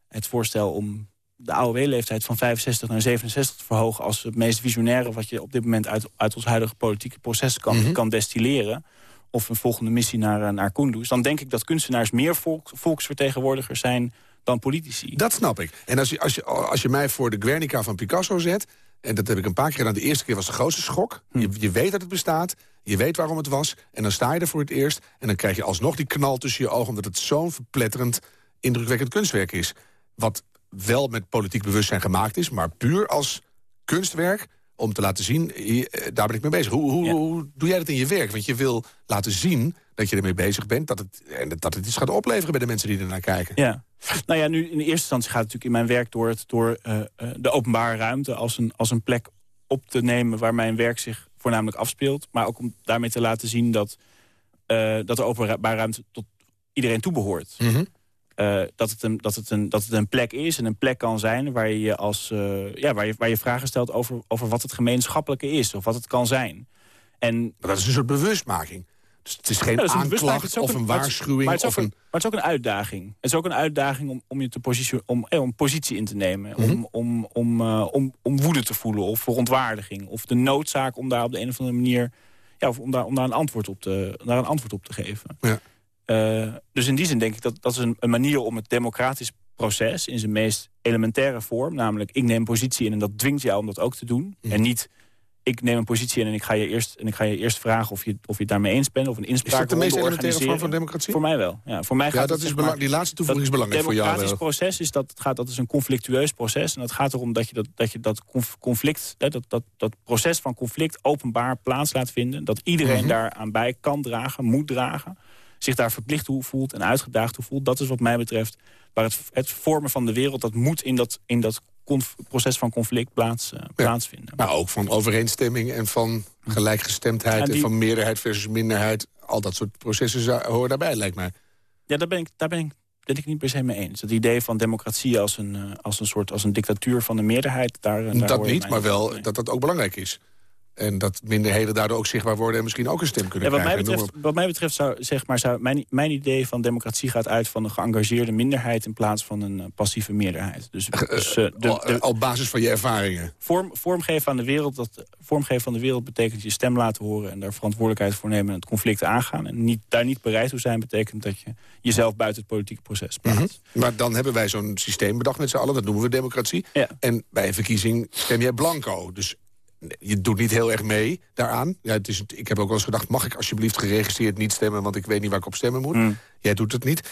het voorstel om de AOW-leeftijd van 65 naar 67 te verhogen... als het meest visionaire wat je op dit moment uit, uit ons huidige politieke proces kan, Mhm. kan destilleren... of een volgende missie naar, eh, naar Kunduz... dan denk ik dat kunstenaars meer volk, volksvertegenwoordigers zijn dan politici. Dat snap ik. En als je, als je, als je mij voor de Guernica van Picasso zet... en dat heb ik een paar keer gedaan, de eerste keer was de grootste schok. Hm. Je, je weet dat het bestaat, je weet waarom het was... en dan sta je er voor het eerst... en dan krijg je alsnog die knal tussen je ogen... omdat het zo'n verpletterend, indrukwekkend kunstwerk is. Wat wel met politiek bewustzijn gemaakt is... maar puur als kunstwerk om te laten zien, eh, daar ben ik mee bezig. Hoe, hoe, Ja. hoe doe jij dat in je werk? Want je wil laten zien dat je ermee bezig bent... Dat het, en dat het iets gaat opleveren bij de mensen die ernaar kijken. Ja. Nou ja, nu in de eerste instantie gaat het natuurlijk in mijn werk door, het, door eh, eh, de openbare ruimte als een, als een plek op te nemen waar mijn werk zich voornamelijk afspeelt. Maar ook om daarmee te laten zien dat, dat de openbare ruimte tot iedereen toebehoort. Mhm. Eh, dat, het een, dat, het een, dat het een plek is en een plek kan zijn waar je, als, eh, ja, waar je, waar je vragen stelt over, over wat het gemeenschappelijke is of wat het kan zijn. En Maar dat is een soort bewustmaking. Dus het is geen Ja, is aanklacht is of een waarschuwing. Maar het, is of ook een, maar het is ook een uitdaging. Het is ook een uitdaging om, om je te positie, om, eh, om positie in te nemen. Mhm. Om, om, om, eh, om, om woede te voelen of verontwaardiging. Of de noodzaak om daar op de een of andere manier... Ja, of om, daar, om daar, een antwoord op te, daar een antwoord op te geven. Ja. Eh, dus in die zin denk ik dat dat is een, een manier om het democratisch proces... in zijn meest elementaire vorm, namelijk ik neem positie in... en dat dwingt jou om dat ook te doen. Mhm. En niet ik neem een positie in en ik ga je eerst, en ik ga je eerst vragen of je, of je het daarmee eens bent... of een is inspraak dat de meest elementaire vorm van democratie? Voor mij wel. Ja, voor mij gaat Ja, het, dat is maar, die laatste toevoeging is belangrijk voor Het jou. democratisch wel. proces is dat, het gaat, dat is een conflictueus proces. En het gaat erom dat je dat, dat, je dat conf- conflict, hè, dat, dat, dat proces van conflict openbaar plaats laat vinden. Dat iedereen Mhm. daaraan bij kan dragen, moet dragen. Zich daar verplicht toe voelt en uitgedaagd toe voelt. Dat is wat mij betreft waar het, het vormen van de wereld... dat moet in dat, in dat proces van conflict plaats, eh, plaatsvinden. Maar ook van overeenstemming en van gelijkgestemdheid... Ja, en van meerderheid versus minderheid. Al dat soort processen horen daarbij, lijkt mij. Ja, daar ben ik, daar ben ik, ben ik niet per se mee eens. Het idee van democratie als een, uh, als een soort als een dictatuur van de meerderheid... Daar, daar dat niet, maar wel dat dat ook belangrijk is. En dat minderheden daardoor ook zichtbaar worden... en misschien ook een stem kunnen ja, wat krijgen. Mij betreft, wat mij betreft zou, zeg maar, zou mijn, mijn idee van democratie gaat uit... van een geëngageerde minderheid in plaats van een uh, passieve meerderheid. Dus, dus uh, de, de, op basis van je ervaringen? Vorm, vormgeven, aan de wereld, dat, vormgeven aan de wereld betekent je stem laten horen... en daar verantwoordelijkheid voor nemen en het conflict aangaan. En niet, daar niet bereid toe zijn betekent dat je jezelf buiten het politieke proces plaatst. Mm -hmm. Maar dan hebben wij zo'n systeem bedacht met z'n allen. Dat noemen we democratie. Ja. En bij een verkiezing stem jij blanco. Dus je doet niet heel erg mee daaraan. Ja, het is, ik heb ook wel eens gedacht, mag ik alsjeblieft geregistreerd niet stemmen... want ik weet niet waar ik op stemmen moet. Mm. Jij doet het niet.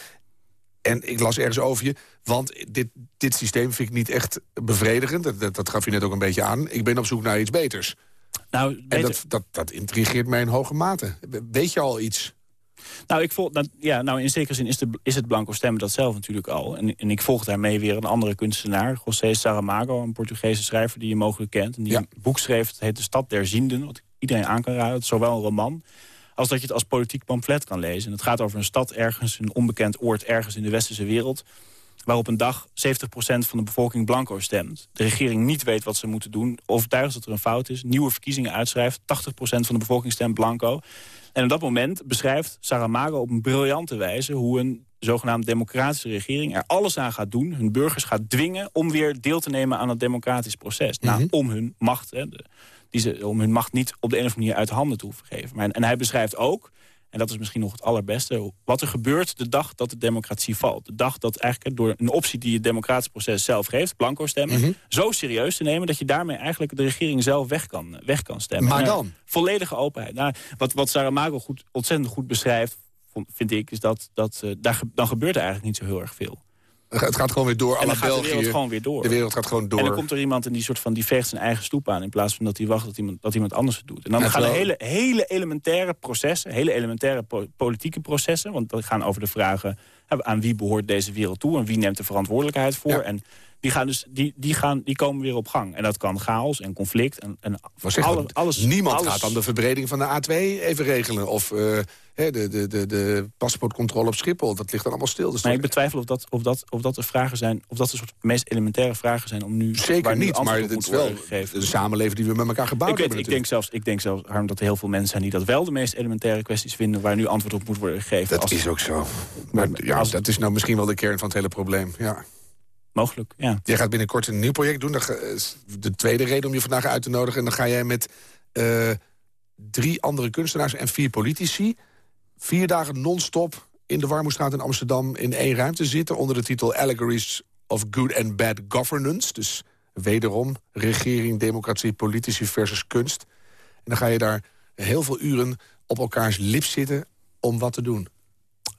En ik las ergens over je, want dit, dit systeem vind ik niet echt bevredigend. Dat, dat, dat gaf je net ook een beetje aan. Ik ben op zoek naar iets beters. Nou, En dat, dat, dat intrigeert mij in hoge mate. Weet je al iets? Nou, ik volg, ja, nou, in zekere zin is, de, is het blanco stemmen dat zelf natuurlijk al. En, en ik volg daarmee weer een andere kunstenaar, José Saramago... een Portugese schrijver die je mogelijk kent. En die Ja. een boek schreef, het heet De Stad der Zienden... wat ik iedereen aan kan raden. Het is zowel een roman als dat je het als politiek pamflet kan lezen. En het gaat over een stad ergens, een onbekend oord ergens in de westerse wereld... waar op een dag 70% van de bevolking blanco stemt. De regering niet weet wat ze moeten doen, overtuigd dat er een fout is... nieuwe verkiezingen uitschrijft, 80% van de bevolking stemt blanco... En op dat moment beschrijft Saramago op een briljante wijze... hoe een zogenaamd democratische regering er alles aan gaat doen... hun burgers gaat dwingen om weer deel te nemen aan het democratisch proces. Nou, om hun macht, hè, de, die ze, om hun macht niet op de een of andere manier uit de handen te hoeven geven. Maar, en hij beschrijft ook, en dat is misschien nog het allerbeste... wat er gebeurt de dag dat de democratie valt. De dag dat eigenlijk door een optie die het democratisch proces zelf geeft... blanco stemmen, zo serieus te nemen... dat je daarmee eigenlijk de regering zelf weg kan, weg kan stemmen. Maar En, dan? volledige openheid. Nou, wat, wat Saramago goed, ontzettend goed beschrijft, vind ik, is dat, dat eh, daar, dan gebeurt er eigenlijk niet zo heel erg veel. Het gaat gewoon weer door. En dan gaat de wereld gewoon weer door. De wereld gaat gewoon door. En dan komt er iemand en die soort van die veegt zijn eigen stoep aan... in plaats van dat hij wacht dat iemand, dat iemand anders het doet. En dan Ja, gaan er hele, hele elementaire processen... hele elementaire po- politieke processen... want die gaan over de vragen... aan wie behoort deze wereld toe... en wie neemt de verantwoordelijkheid voor... Ja. En die, gaan dus, die, die, gaan, die komen weer op gang. En dat kan chaos en conflict. En, en Maar zeg, alle- alles, niemand alles- gaat dan de verbreding van de A2 even regelen. Of eh, de, de, de, de paspoortcontrole op Schiphol. Dat ligt dan allemaal stil. Dus Maar ik betwijfel of dat, of, dat, of dat de vragen zijn, of dat de soort meest elementaire vragen zijn om nu Zeker nu niet, maar antwoord op het is wel de samenleving die we met elkaar gebouwd Ik, weet, hebben ik, denk zelfs, ik denk zelfs, Harm, dat er heel veel mensen zijn die dat wel de meest elementaire kwesties vinden waar nu antwoord op moet worden gegeven. Dat als is ook zo. Maar ja, als- dat is nou misschien wel de kern van het hele probleem. Ja. Mogelijk. Ja. Jij gaat binnenkort een nieuw project doen. Dat is de tweede reden om je vandaag uit te nodigen. En dan ga jij met eh, drie andere kunstenaars en vier politici... vier dagen non-stop in de Warmoestraat in Amsterdam... in één ruimte zitten onder de titel Allegories of Good and Bad Governance. Dus wederom regering, democratie, politici versus kunst. En dan ga je daar heel veel uren op elkaars lip zitten om wat te doen.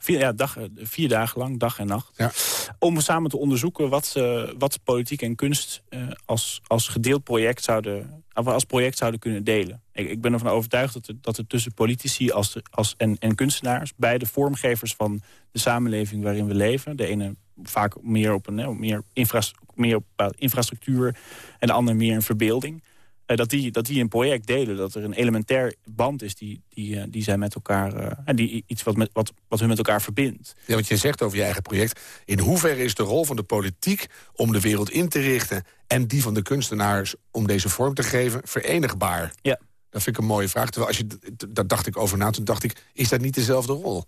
Vier, ja, dag, eh, vier dagen lang, dag en nacht. Ja. Om samen te onderzoeken wat, eh, wat politiek en kunst eh, als, als gedeeld project zouden, als project zouden kunnen delen. Ik, ik ben ervan overtuigd dat er, dat er tussen politici als, als, en, en kunstenaars... beide vormgevers van de samenleving waarin we leven... de ene vaak meer op, een, hè, meer infras, meer op infrastructuur en de ander meer een verbeelding... eh, dat, die, dat die een project delen, dat er een elementair band is... die, die, eh, die zij met elkaar... eh, en die, iets wat, met, wat, wat hun met elkaar verbindt. Ja, want je zegt over je eigen project... in hoeverre is de rol van de politiek om de wereld in te richten... en die van de kunstenaars om deze vorm te geven verenigbaar? Ja. Dat vind ik een mooie vraag. Terwijl als je, daar dacht ik over na, toen dacht ik... is dat niet dezelfde rol?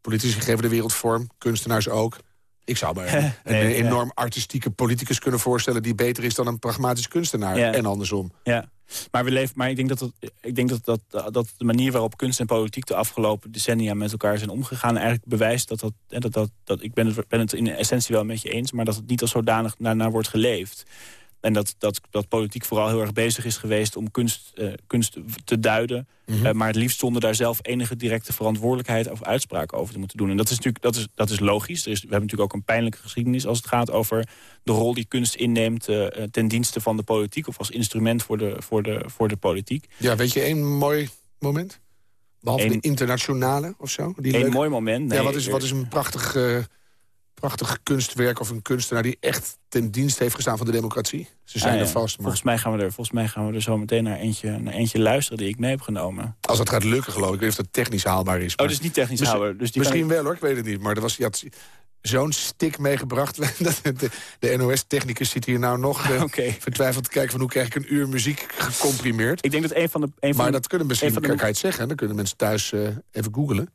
Politici geven de wereld vorm, kunstenaars ook. Ik zou me een, Nee, een ja. enorm artistieke politicus kunnen voorstellen... die beter is dan een pragmatisch kunstenaar. Ja. En andersom. Ja, maar, we leven, maar ik denk, dat, het, ik denk dat, dat, dat de manier waarop kunst en politiek de afgelopen decennia met elkaar zijn omgegaan... eigenlijk bewijst dat dat, dat, dat, dat ik ben het, ben het in essentie wel met je eens... maar dat het niet als zodanig naar wordt geleefd. En dat, dat, dat politiek vooral heel erg bezig is geweest om kunst, eh, kunst te duiden... eh, maar het liefst zonder daar zelf enige directe verantwoordelijkheid of uitspraak over te moeten doen. En dat is natuurlijk dat is, dat is logisch. Er is, we hebben natuurlijk ook een pijnlijke geschiedenis als het gaat over de rol die kunst inneemt eh, ten dienste van de politiek of als instrument voor de, voor de, voor de politiek. Ja, weet je één mooi moment? Behalve Eén- de internationale of zo? Die Een leuk- mooi moment. ja, wat is, wat is een prachtig, prachtig kunstwerk of een kunstenaar... die echt ten dienste heeft gestaan van de democratie? Ze zijn Ah, ja. er vast, maar Volgens mij, gaan we er, volgens mij gaan we er zo meteen naar eentje, naar eentje luisteren die ik mee heb genomen. als dat gaat lukken, geloof ik. Ik weet niet of dat technisch haalbaar is. Oh, dat is niet technisch Misschien- houden. Dus die Misschien wel hoor, ik weet het niet. Maar er was, je had zo'n stick meegebracht. de, de NOS-technicus zit hier nou nog eh, Oké. vertwijfeld te kijken... van hoe krijg ik een uur muziek gecomprimeerd. Ik denk dat een van de... Een van Maar dat kunnen misschien, van kan de- je het zeggen... dan kunnen mensen thuis eh, even googlen.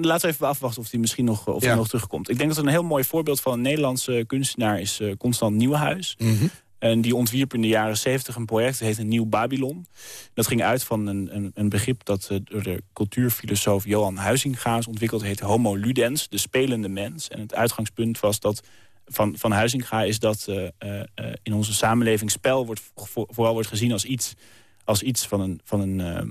Laten we even afwachten of die misschien nog, of die Ja. nog terugkomt. Ik denk dat een heel mooi voorbeeld van een Nederlandse kunstenaar is eh, Constant Nieuwenhuis. Mhm. En die ontwierp in de jaren 70 een project, dat heet een Nieuw Babylon. Dat ging uit van een, een, een begrip dat eh, door de cultuurfilosoof Johan Huizinga is ontwikkeld. Het heet homo ludens, de spelende mens. En het uitgangspunt was dat van, van Huizinga is dat eh, eh, in onze samenleving spel wordt, vo- vooral wordt gezien als iets, als iets van een, van een, eh,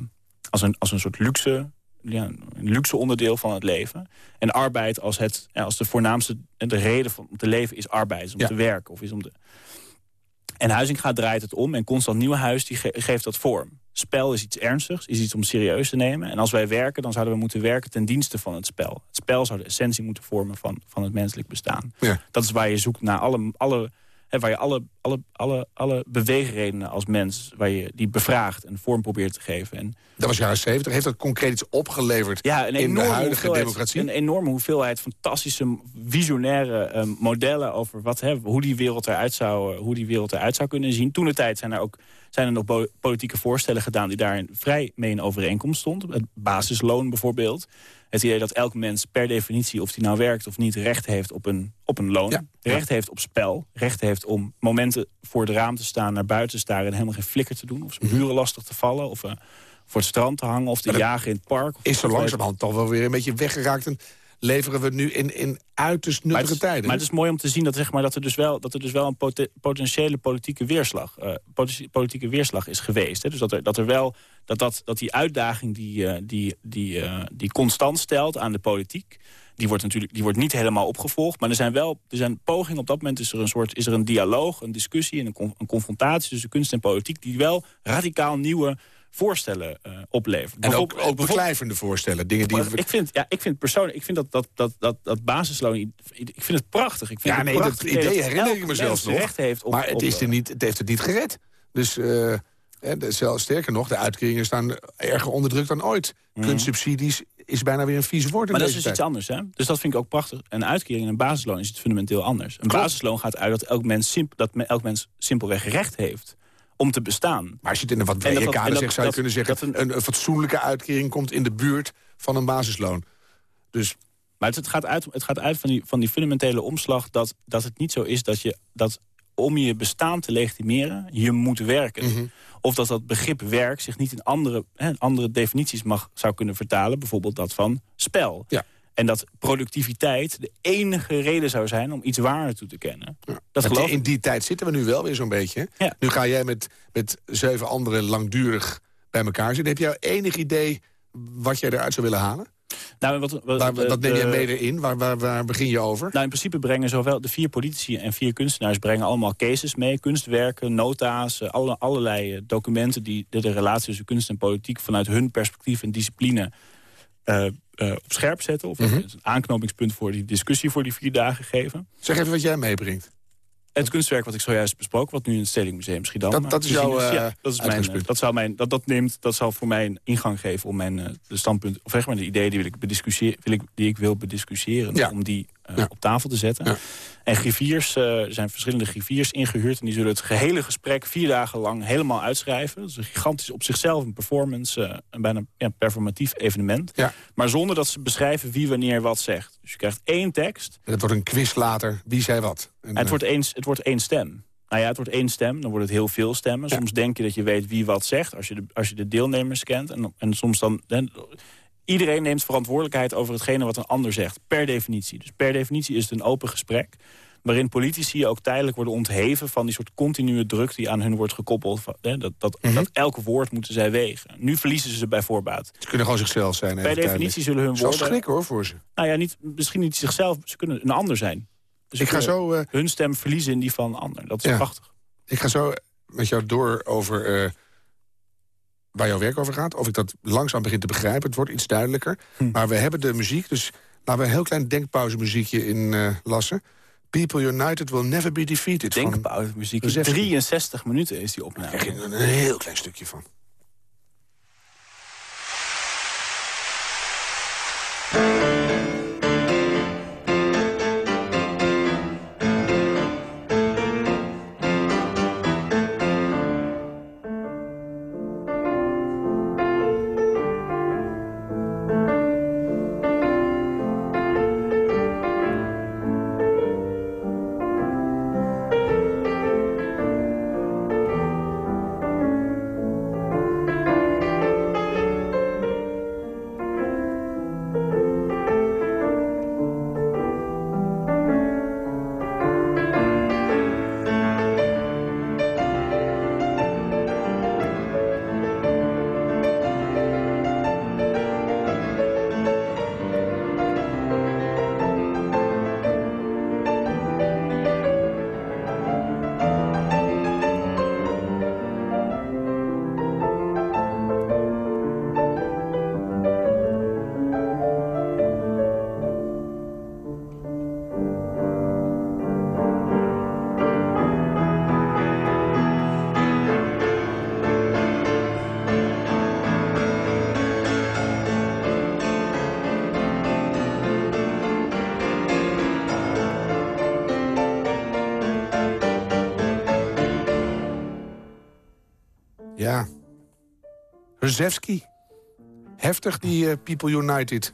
als een, als een soort luxe, ja, een luxe onderdeel van het leven. En arbeid als, het, als de voornaamste de reden van, om te leven is arbeid, is om Ja. te werken. Of is om de, en Huizinga draait het om en Constant Nieuwenhuis die ge- geeft dat vorm. Spel is iets ernstigs, is iets om serieus te nemen. En als wij werken, dan zouden we moeten werken ten dienste van het spel. Het spel zou de essentie moeten vormen van, van het menselijk bestaan. Ja. Dat is waar je zoekt naar alle, alle, hè, waar je alle, alle, alle, alle beweegredenen als mens... waar je die bevraagt en vorm probeert te geven. En Dat was jaren 70. Heeft dat concreet iets opgeleverd ja, een in de huidige democratie? Een enorme hoeveelheid fantastische, visionaire eh, modellen over wat, hè, hoe, die wereld eruit zou, eh, hoe die wereld eruit zou kunnen zien. Toen de tijd zijn er ook zijn er nog politieke voorstellen gedaan die daarin vrij mee in overeenkomst stonden. Het basisloon bijvoorbeeld. Het idee dat elk mens per definitie, of die nou werkt of niet, recht heeft op een, op een loon. Ja. Recht heeft op spel. Recht heeft om momenten voor het raam te staan, naar buiten te staren... en helemaal geen flikker te doen. Of zijn buren lastig te vallen. Of eh, voor het strand te hangen. Of te Mhm. Jagen in het park. Of Is zo langzamerhand toch wel weer een beetje weggeraakt... en leveren we nu in, in uiterst nuttige is, tijden. maar het is mooi om te zien dat, zeg maar, dat, er, dus wel, dat er dus wel een poten- potentiële politieke weerslag, eh, politieke weerslag is geweest. Hè? Dus dat, er, dat, er wel, dat, dat, dat die uitdaging die, eh, die, die, eh, die constant stelt aan de politiek... Die wordt natuurlijk die wordt niet helemaal opgevolgd. Maar er zijn wel er zijn pogingen. Op dat moment is er een soort is er een dialoog, een discussie en een, con- een confrontatie tussen kunst en politiek. Die wel radicaal nieuwe voorstellen eh, oplevert. en ook, ook beklijvende voorstellen. Dingen die... ik vind, ja, ik vind persoonlijk, ik vind dat, dat, dat, dat, dat basisloon, ik vind het prachtig. Ik vind Ja, het nee, dat idee herinner ik me zelfs nog. recht heeft op, maar het, is er niet, het heeft het niet gered. Dus zelfs sterker nog, de uitkeringen staan erger onderdrukt dan ooit. Kunstsubsidies is bijna weer een vies woord Mhm. Maar dat is dus iets anders, hè? Dus dat vind ik ook prachtig. Een uitkering en een basisloon is iets fundamenteel anders. Een Klopt. basisloon gaat uit dat elk mens, simp dat elk mens simpelweg recht heeft om te bestaan. Maar als je het in een wat En dat- brede dat- kader zegt, zou je dat- kunnen zeggen... dat een- fatsoenlijke uitkering komt in de buurt van een basisloon. Dus Maar het, het gaat uit, het gaat uit van, die, van die fundamentele omslag... Dat, dat het niet zo is dat je dat om je bestaan te legitimeren... je moet werken. Mhm. Of dat dat begrip werk zich niet in andere, hè, andere definities mag, zou kunnen vertalen. Bijvoorbeeld dat van spel. Ja. En dat productiviteit de enige reden zou zijn om iets waarde toe te kennen. Dat geloof in die tijd zitten we nu wel weer zo'n beetje. Ja. Nu ga jij met, met zeven anderen langdurig bij elkaar zitten. Heb jij enig idee wat jij eruit zou willen halen? Nou, wat, wat, Waar, de- wat neem je de- mee erin? Waar, waar, waar begin je over? Nou, in principe brengen zowel de vier politici en vier kunstenaars... brengen allemaal cases mee, kunstwerken, nota's... eh, Alle, allerlei eh, documenten die de, de relatie tussen kunst en politiek... vanuit hun perspectief en discipline eh, eh, op scherp zetten. Of Mhm. een aanknopingspunt voor die discussie voor die vier dagen geven. Zeg even wat jij meebrengt. Het kunstwerk wat ik zojuist besproken, wat nu in het Stedelijk Museum Schiedam... Dat- dat is jouw, eh, dat is mijn, eh, dat, zou mijn, dat, dat, neemt, dat zal voor mij een ingang geven om mijn de standpunt... of zeg maar de ideeën die, wil ik wil ik, die ik wil bediscussiëren... Ja. om die Ja. op tafel te zetten. Ja. En griffiers, eh, er zijn verschillende griffiers ingehuurd... en die zullen het gehele gesprek vier dagen lang helemaal uitschrijven. Dat is een gigantisch op zichzelf een performance... eh, een bijna ja, performatief evenement. Ja. Maar zonder dat ze beschrijven wie wanneer wat zegt. Dus je krijgt één tekst En het wordt een quiz later. Wie zei wat? En, en het, eh, wordt één, het wordt één stem. Nou ja, het wordt één stem, dan wordt het heel veel stemmen. Ja. Soms denk je dat je weet wie wat zegt, als je de, als je de deelnemers kent. En, en soms dan... dan- iedereen neemt verantwoordelijkheid over hetgene wat een ander zegt, per definitie. Dus per definitie is het een open gesprek... waarin politici ook tijdelijk worden ontheven... van die soort continue druk die aan hun wordt gekoppeld. Hè, dat, dat, Mhm. dat elke woord moeten zij wegen. Nu verliezen ze ze bij voorbaat. Ze kunnen gewoon zichzelf zijn. Per even definitie tijdelijk. zullen hun woorden... schrikken hoor, voor ze. Nou ja, niet, misschien niet zichzelf, ze kunnen een ander zijn. Dus Ik ga, zo, eh, hun stem verliezen in die van een ander. Dat is Ja. prachtig. ik ga zo met jou door over eh, waar jouw werk over gaat. Of ik dat langzaam begin te begrijpen. Het wordt iets duidelijker. Hm. Maar we hebben de muziek, dus Laten we een heel klein denkpauzemuziekje in uh, lassen. People United will never be defeated. Denkpauzemuziek. 63 minuten is die opname. Daar krijg je een heel klein stukje van. Heftig, die uh, People United.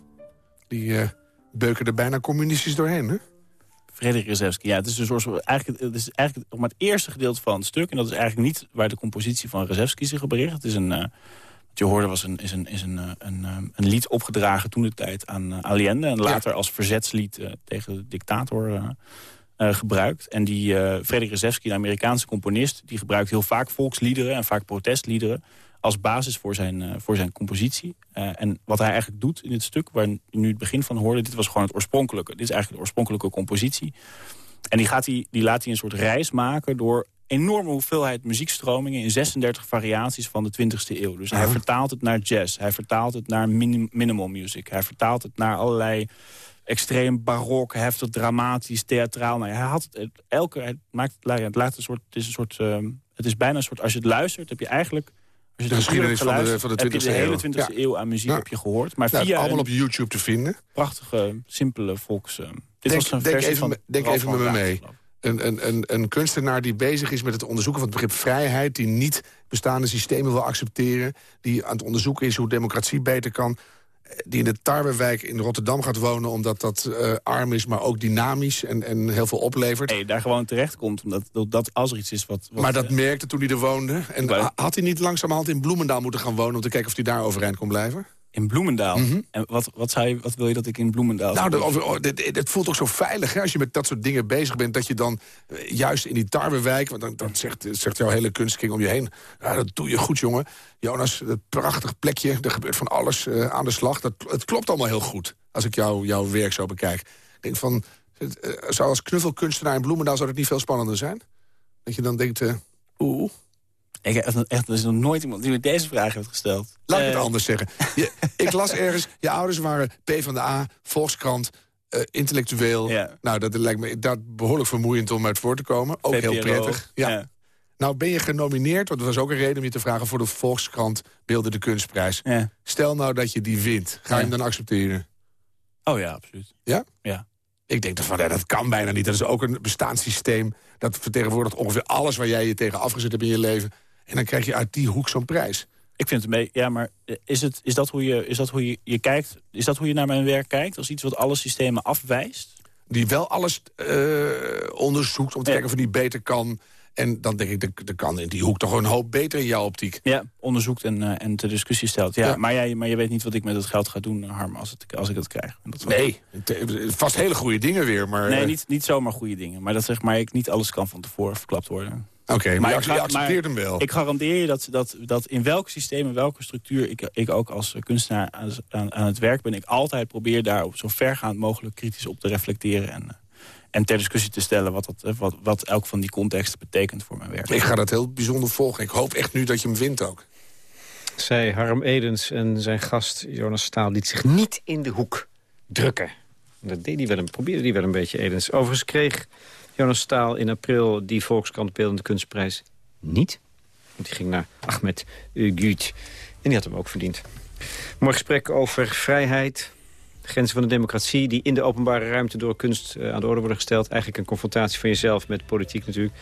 Die uh, beuken er bijna communistisch doorheen, hè? Frederik Rzewski, ja, het is, een soort, eigenlijk, het is eigenlijk maar het eerste gedeelte van het stuk... en dat is eigenlijk niet waar de compositie van Rzewski zich op bericht. Het is een, uh, wat je hoorde was een, is een, is een, een, een lied opgedragen toen de tijd aan Allende... en later als verzetslied tegen de dictator uh, gebruikt. En die uh, Frederik Rzewski, een Amerikaanse componist... die gebruikt heel vaak volksliederen en vaak protestliederen... als basis voor zijn, uh, voor zijn compositie. en wat hij eigenlijk doet in dit stuk, waar nu het begin van hoorde... dit was gewoon het oorspronkelijke. Dit is eigenlijk de oorspronkelijke compositie. En die, gaat hij, die laat hij een soort reis maken door enorme hoeveelheid muziekstromingen... in 36 variaties van de 20e eeuw. Dus hij vertaalt het naar jazz, hij vertaalt het naar minim minimal music... hij vertaalt het naar allerlei extreem barok, heftig, dramatisch, theatraal. Nou, hij had het, elke, het maakt het, laat een soort, het is een soort, uh, het is bijna een soort, als je het luistert, heb je eigenlijk als je de geschiedenis van de, van de 20e heb je de hele 20e eeuw aan muziek heb je gehoord. Maar via allemaal op YouTube te vinden. Prachtige, simpele volks... Uh, dit denk, was een denk even, denk even met me mee. Een, een, een, een, kunstenaar die bezig is met het onderzoeken van het begrip vrijheid... die niet bestaande systemen wil accepteren... die aan het onderzoeken is hoe democratie beter kan die in de Tarwewijk in Rotterdam gaat wonen... omdat dat uh, arm is, maar ook dynamisch en, en heel veel oplevert. Nee, daar gewoon terecht komt, omdat dat als er iets is wat... wat maar dat uh, merkte toen hij er woonde. En had hij niet langzamerhand in Bloemendaal moeten gaan wonen... om te kijken of hij daar overeind kon blijven? In Bloemendaal? Mm -hmm. En wat, wat, je, wat wil je dat ik in Bloemendaal... Nou, dat, oh, het voelt toch zo veilig hè, als je met dat soort dingen bezig bent... dat je dan uh, juist in die Tarwewijk... want dan, dan zegt, zegt jouw hele kunstkring om je heen... Ja, dat doe je goed, jongen. Jonas, het prachtig plekje, er gebeurt van alles uh, aan de slag. Dat, het klopt allemaal heel goed, als ik jou, jouw werk zo bekijk. Ik denk van, uh, zou als knuffelkunstenaar in Bloemendaal... zou het niet veel spannender zijn? Dat je dan denkt, oeh... Ik echt, er is nog nooit iemand die me deze vraag heeft gesteld. Laat ik het anders zeggen. Je, ik las ergens, je ouders waren P van de A, Volkskrant, uh, intellectueel. Ja. Nou, dat lijkt me dat behoorlijk vermoeiend om uit voor te komen. Ook VPRO. heel prettig. Ja. Ja. Nou, ben je genomineerd, want dat was ook een reden om je te vragen... voor de Volkskrant Beelden de Kunstprijs. Ja. Stel nou dat je die wint. Ga je hem dan accepteren? Oh ja, absoluut. Ja? Ja. Ik denk van, dat kan bijna niet. Dat is ook een bestaanssysteem. Dat vertegenwoordigt ongeveer alles waar jij je tegen afgezet hebt in je leven. En dan krijg je uit die hoek zo'n prijs. Ik vind het mee, ja, maar is, het, is dat hoe je, is dat hoe je, je kijkt? Is dat hoe je naar mijn werk kijkt? Als iets wat alle systemen afwijst? Die wel alles uh, onderzoekt om te ja. kijken of die beter kan. En dan denk ik, er kan in die hoek toch een hoop beter in jouw optiek. Ja, onderzoekt en, uh, en ter discussie stelt. Ja, ja. Maar, jij, maar je weet niet wat ik met het geld ga doen, Harm, als, het, als ik het krijg. Dat nee, vast hele goede dingen weer. Maar, nee, niet, niet zomaar goede dingen. Maar dat zeg maar, ik, niet alles kan van tevoren verklapt worden. Oké, okay, maar, maar je accepteert hem wel. Ik garandeer je dat, dat, dat in welk systeem, in welke structuur... ik, ik ook als kunstenaar aan, aan, aan het werk ben... ik altijd probeer daar op zo vergaand mogelijk kritisch op te reflecteren... en, en ter discussie te stellen wat, dat, wat, wat elk van die contexten betekent voor mijn werk. Ik ga dat heel bijzonder volgen. Ik hoop echt nu dat je hem wint ook. Zij, Harm Edens en zijn gast Jonas Staal liet zich niet in de hoek drukken. Dat deed hij wel een, probeerde hij wel een beetje, Edens. Overigens kreeg Jonas Staal in april die Volkskrant Beeldende Kunstprijs niet. Want die ging naar Ahmed Gut. En die had hem ook verdiend. Mooi gesprek over vrijheid, grenzen van de democratie... die in de openbare ruimte door kunst eh, aan de orde worden gesteld. Eigenlijk een confrontatie van jezelf met politiek natuurlijk.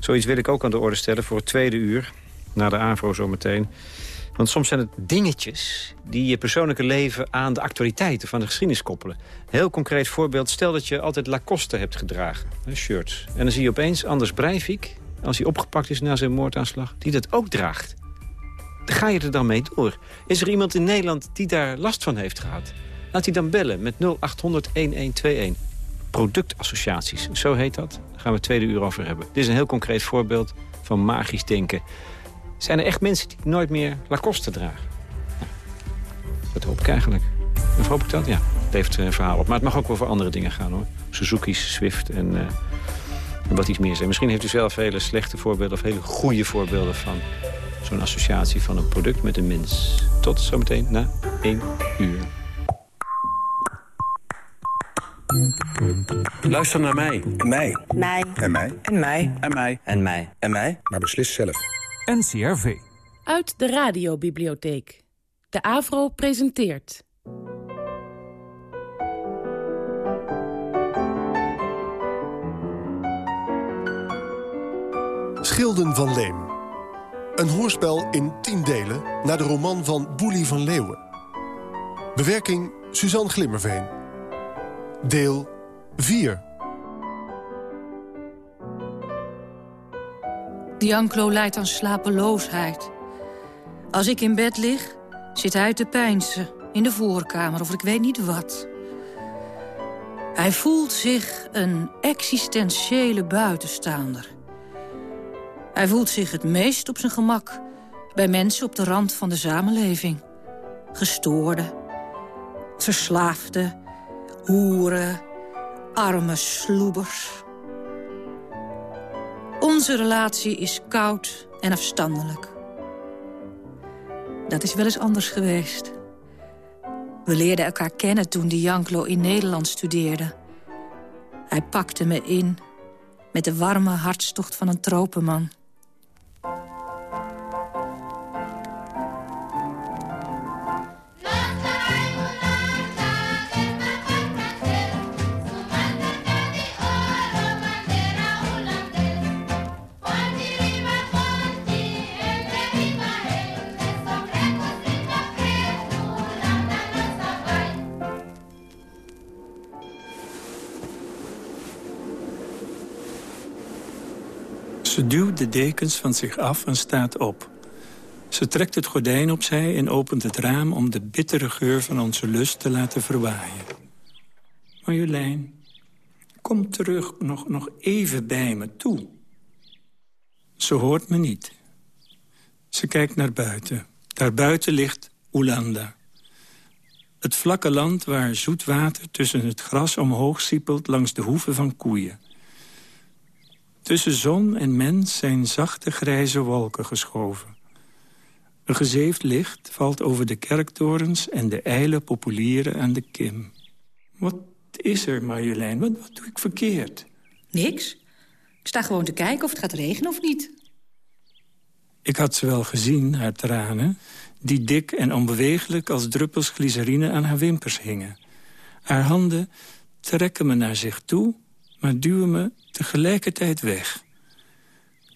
Zoiets wil ik ook aan de orde stellen voor het tweede uur. Na de AVRO zometeen. Want soms zijn het dingetjes die je persoonlijke leven aan de actualiteiten van de geschiedenis koppelen. Heel concreet voorbeeld, stel dat je altijd Lacoste hebt gedragen, shirts. En dan zie je opeens Anders Breivik, als hij opgepakt is na zijn moordaanslag, die dat ook draagt. Ga je er dan mee door? Is er iemand in Nederland die daar last van heeft gehad? Laat hij dan bellen met 0800-1121. Productassociaties, zo heet dat. Daar gaan we het tweede uur over hebben. Dit is een heel concreet voorbeeld van magisch denken. Zijn er echt mensen die nooit meer Lacoste dragen? Nou, dat hoop ik eigenlijk. Of hoop ik dat? Ja, het heeft een verhaal op. Maar het mag ook wel voor andere dingen gaan hoor. Suzuki's, Swift en, uh, en wat iets meer zijn. Misschien heeft u zelf hele slechte voorbeelden of hele goede voorbeelden van zo'n associatie van een product met een mens. Tot zometeen na één uur. Luister naar mij. En mij. Mij. En mij. En mij. En mij. En mij. En mij. Maar beslis zelf. NCRV. Uit de radiobibliotheek. De AVRO presenteert... Schilden van Leem. Een hoorspel in tien delen naar de roman van Boelie van Leeuwen. Bewerking Suzanne Glimmerveen. Deel 4. Dianclo leidt aan slapeloosheid. Als ik in bed lig, zit hij te pijnsen in de voorkamer of ik weet niet wat. Hij voelt zich een existentiële buitenstaander. Hij voelt zich het meest op zijn gemak bij mensen op de rand van de samenleving. Gestoorde, verslaafde, hoeren, arme sloebers. Onze relatie is koud en afstandelijk. Dat is wel eens anders geweest. We leerden elkaar kennen toen Dianclo in Nederland studeerde. Hij pakte me in met de warme hartstocht van een tropenman. Ze duwt de dekens van zich af en staat op. Ze trekt het gordijn opzij en opent het raam... om de bittere geur van onze lust te laten verwaaien. Marjolein, kom terug nog, nog even bij me toe. Ze hoort me niet. Ze kijkt naar buiten. Daarbuiten ligt Oelanda. Het vlakke land waar zoet water tussen het gras omhoog siepelt... langs de hoeven van koeien. Tussen zon en mens zijn zachte grijze wolken geschoven. Een gezeefd licht valt over de kerktorens en de ijle populieren aan de kim. Wat is er, Marjolein? Wat, wat doe ik verkeerd? Niks. Ik sta gewoon te kijken of het gaat regenen of niet. Ik had ze wel gezien, haar tranen... die dik en onbewegelijk als druppels glycerine aan haar wimpers hingen. Haar handen trekken me naar zich toe, maar duwen me tegelijkertijd weg.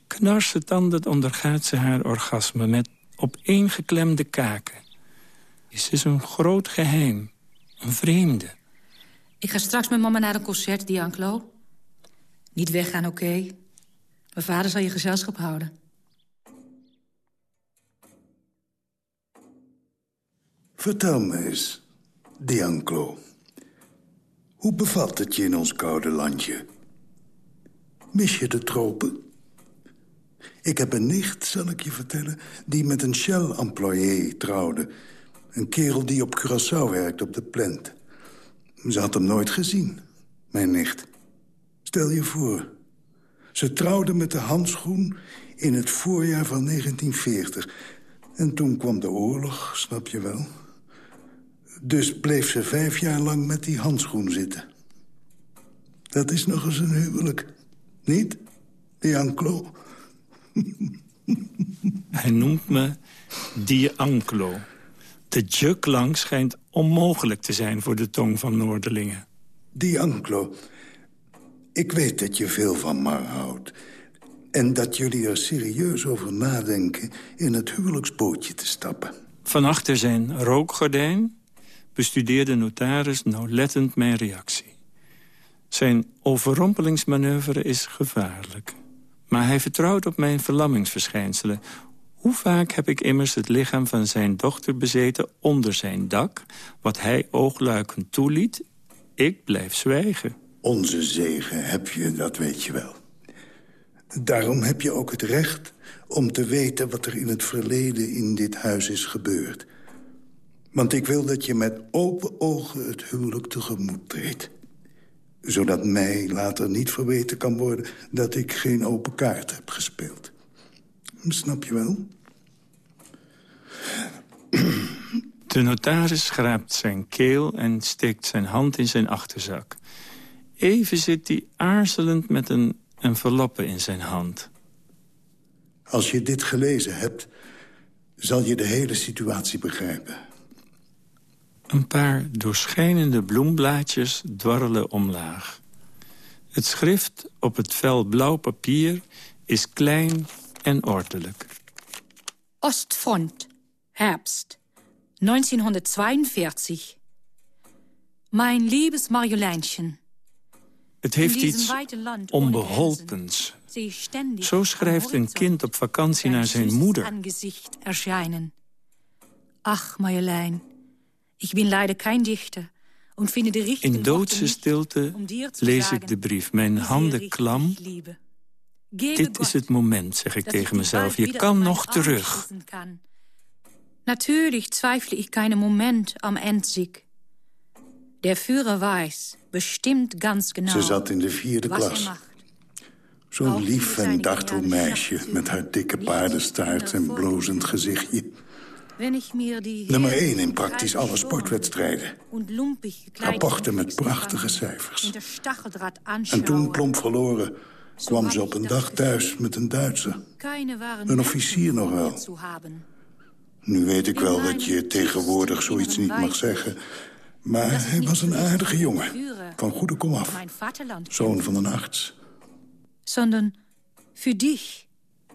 Knarsetandend ondergaat ze haar orgasme met opeengeklemde kaken. Is is een groot geheim, een vreemde. Ik ga straks met mama naar een concert, Dianclo. Niet weggaan, oké? Mijn vader zal je gezelschap houden. Vertel me eens, Dianclo. Hoe bevalt het je in ons koude landje? Mis je de tropen? Ik heb een nicht, zal ik je vertellen, die met een Shell-employé trouwde. Een kerel die op Curaçao werkt op de plant. Ze had hem nooit gezien, mijn nicht. Stel je voor. Ze trouwde met de handschoen in het voorjaar van 1940. En toen kwam de oorlog, snap je wel. Dus bleef ze vijf jaar lang met die handschoen zitten. Dat is nog eens een huwelijk. Niet, Dianclo? Hij noemt me Dianclo. De juk-lang schijnt onmogelijk te zijn voor de tong van Noorderlingen. Dianclo, ik weet dat je veel van Mar houdt. En dat jullie er serieus over nadenken in het huwelijksbootje te stappen. Van achter zijn rookgordijn bestudeerde notaris nauwlettend mijn reactie. Zijn overrompelingsmanoeuvre is gevaarlijk. Maar hij vertrouwt op mijn verlammingsverschijnselen. Hoe vaak heb ik immers het lichaam van zijn dochter bezeten onder zijn dak... wat hij oogluikend toeliet? Ik blijf zwijgen. Onze zegen heb je, dat weet je wel. Daarom heb je ook het recht om te weten wat er in het verleden in dit huis is gebeurd. Want ik wil dat je met open ogen het huwelijk tegemoet treedt. Zodat mij later niet verweten kan worden dat ik geen open kaart heb gespeeld. Snap je wel? De notaris schraapt zijn keel en steekt zijn hand in zijn achterzak. Even zit hij aarzelend met een enveloppe in zijn hand. Als je dit gelezen hebt, zal je de hele situatie begrijpen. Een paar doorschijnende bloemblaadjes dwarrelen omlaag. Het schrift op het vel blauw papier is klein en ordelijk. Ostfront, Herbst, 1942. Mijn liebes Marjoleintchen. Het heeft iets onbeholpens. Zo schrijft een kind op vakantie naar zijn moeder. Ach, Marjolein, ik ben leider geen dichter. In doodse stilte lees ik de brief, mijn handen klam. Dit is het moment, zeg ik tegen mezelf. Je kan nog terug. Natuurlijk twijfel ik geen moment am Endsieg. Der Führer weiß bestimmt ganz genau... Ze zat in de vierde klas. Zo'n lief en dartel meisje met haar dikke paardenstaart en blozend gezichtje. Nummer 1 in praktisch alle sportwedstrijden. Rapporten met prachtige cijfers. En toen plomp verloren kwam ze op een dag thuis met een Duitser. Een officier nog wel. Nu weet ik wel dat je tegenwoordig zoiets niet mag zeggen... maar hij was een aardige jongen, van goede komaf. Zoon van een arts. Sondern für dich,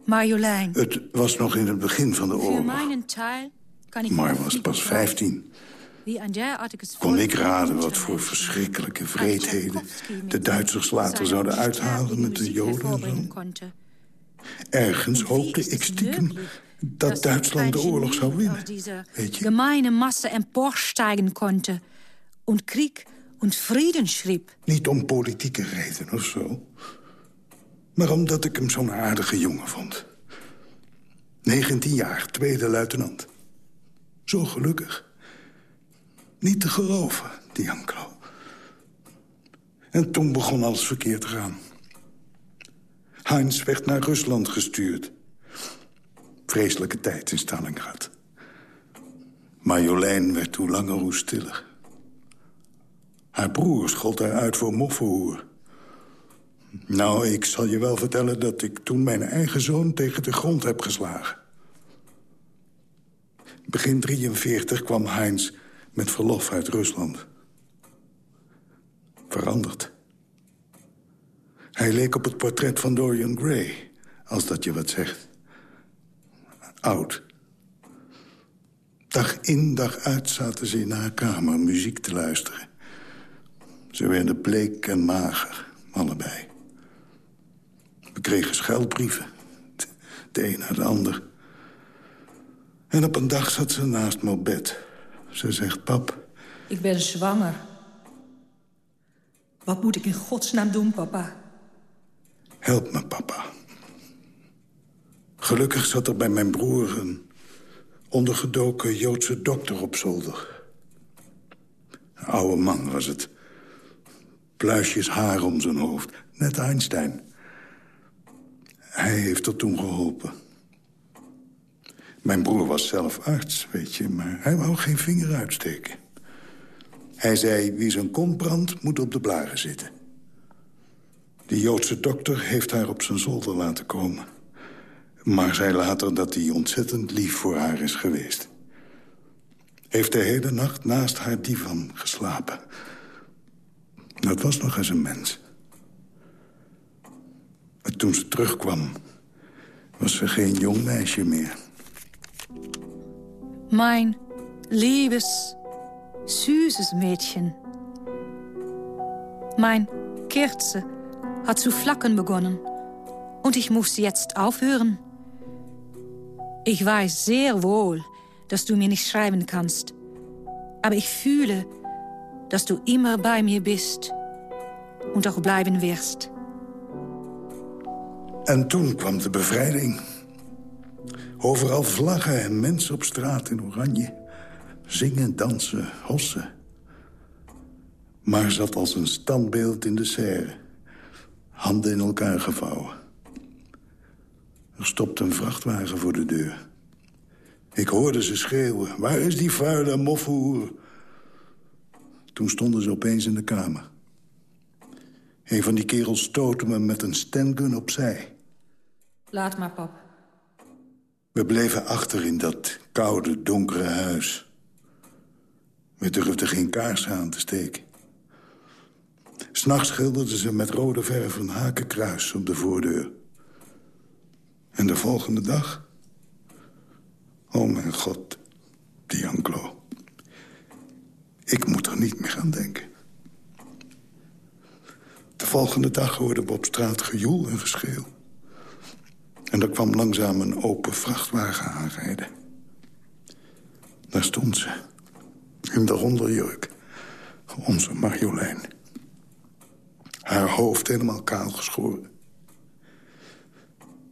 Marjolein. Het was nog in het begin van de oorlog. Maar was pas 15. Kon ik raden wat voor verschrikkelijke vreedheden... de Duitsers later zouden uithalen met de Joden en zo? Ergens hoopte ik stiekem dat Duitsland de oorlog zou winnen. Weet je? gemeine Masse emporsteigen konnte... en Krieg en Frieden schrieb. Niet om politieke redenen of zo. Maar omdat ik hem zo'n aardige jongen vond. 19 jaar, tweede luitenant. Zo gelukkig. Niet te geloven, die Janklo. En toen begon alles verkeerd te gaan. Heinz werd naar Rusland gestuurd. Vreselijke tijd in Stalingrad. Marjolein werd hoe langer hoe stiller. Haar broer schold haar uit voor moffenhoer. Nou, ik zal je wel vertellen dat ik toen mijn eigen zoon tegen de grond heb geslagen. Begin 43 kwam Heinz met verlof uit Rusland. Veranderd. Hij leek op het portret van Dorian Gray, als dat je wat zegt. Oud. Dag in, dag uit zaten ze in haar kamer muziek te luisteren. Ze werden bleek en mager, allebei. We kregen scheldbrieven, de een naar de ander. En op een dag zat ze naast me op bed. Ze zegt, pap... Ik ben zwanger. Wat moet ik in godsnaam doen, papa? Help me, papa. Gelukkig zat er bij mijn broer een ondergedoken Joodse dokter op zolder. Een oude man was het. Pluisjes haar om zijn hoofd. Net Einstein. Hij heeft er toen geholpen. Mijn broer was zelf arts, weet je, maar hij wou geen vinger uitsteken. Hij zei, wie zijn kont brandt, moet op de blaren zitten. De Joodse dokter heeft haar op zijn zolder laten komen. Maar zei later dat hij ontzettend lief voor haar is geweest. Heeft de hele nacht naast haar divan geslapen. Dat was nog eens een mens. En toen ze terugkwam, was ze geen jong meisje meer. Mijn liebes, süßes Mädchen. Mein Kerze hat zu flacken begonnen. Und ich muss jetzt aufhören. Ich weiß sehr wohl, dass du mir nicht schreiben kannst. Aber ich fühle, dass du immer bei mir bist. Und auch bleiben wirst. En toen kwam de bevrijding. Overal vlaggen en mensen op straat in oranje. Zingen, dansen, hossen. Maar zat als een standbeeld in de serre. Handen in elkaar gevouwen. Er stopte een vrachtwagen voor de deur. Ik hoorde ze schreeuwen. Waar is die vuile moffenhoer? Toen stonden ze opeens in de kamer. Een van die kerels stootte me met een stengun opzij. Laat maar, pap. We bleven achter in dat koude, donkere huis. We durfden geen kaars aan te steken. S'nachts schilderden ze met rode verf een hakenkruis op de voordeur. En de volgende dag... Oh mijn god, Dianclo. Ik moet er niet meer aan denken. De volgende dag hoorden we op straat gejoel en geschreeuw. En er kwam langzaam een open vrachtwagen aanrijden. Daar stond ze, in de onderjurk, onze Marjolein. Haar hoofd helemaal kaal geschoren.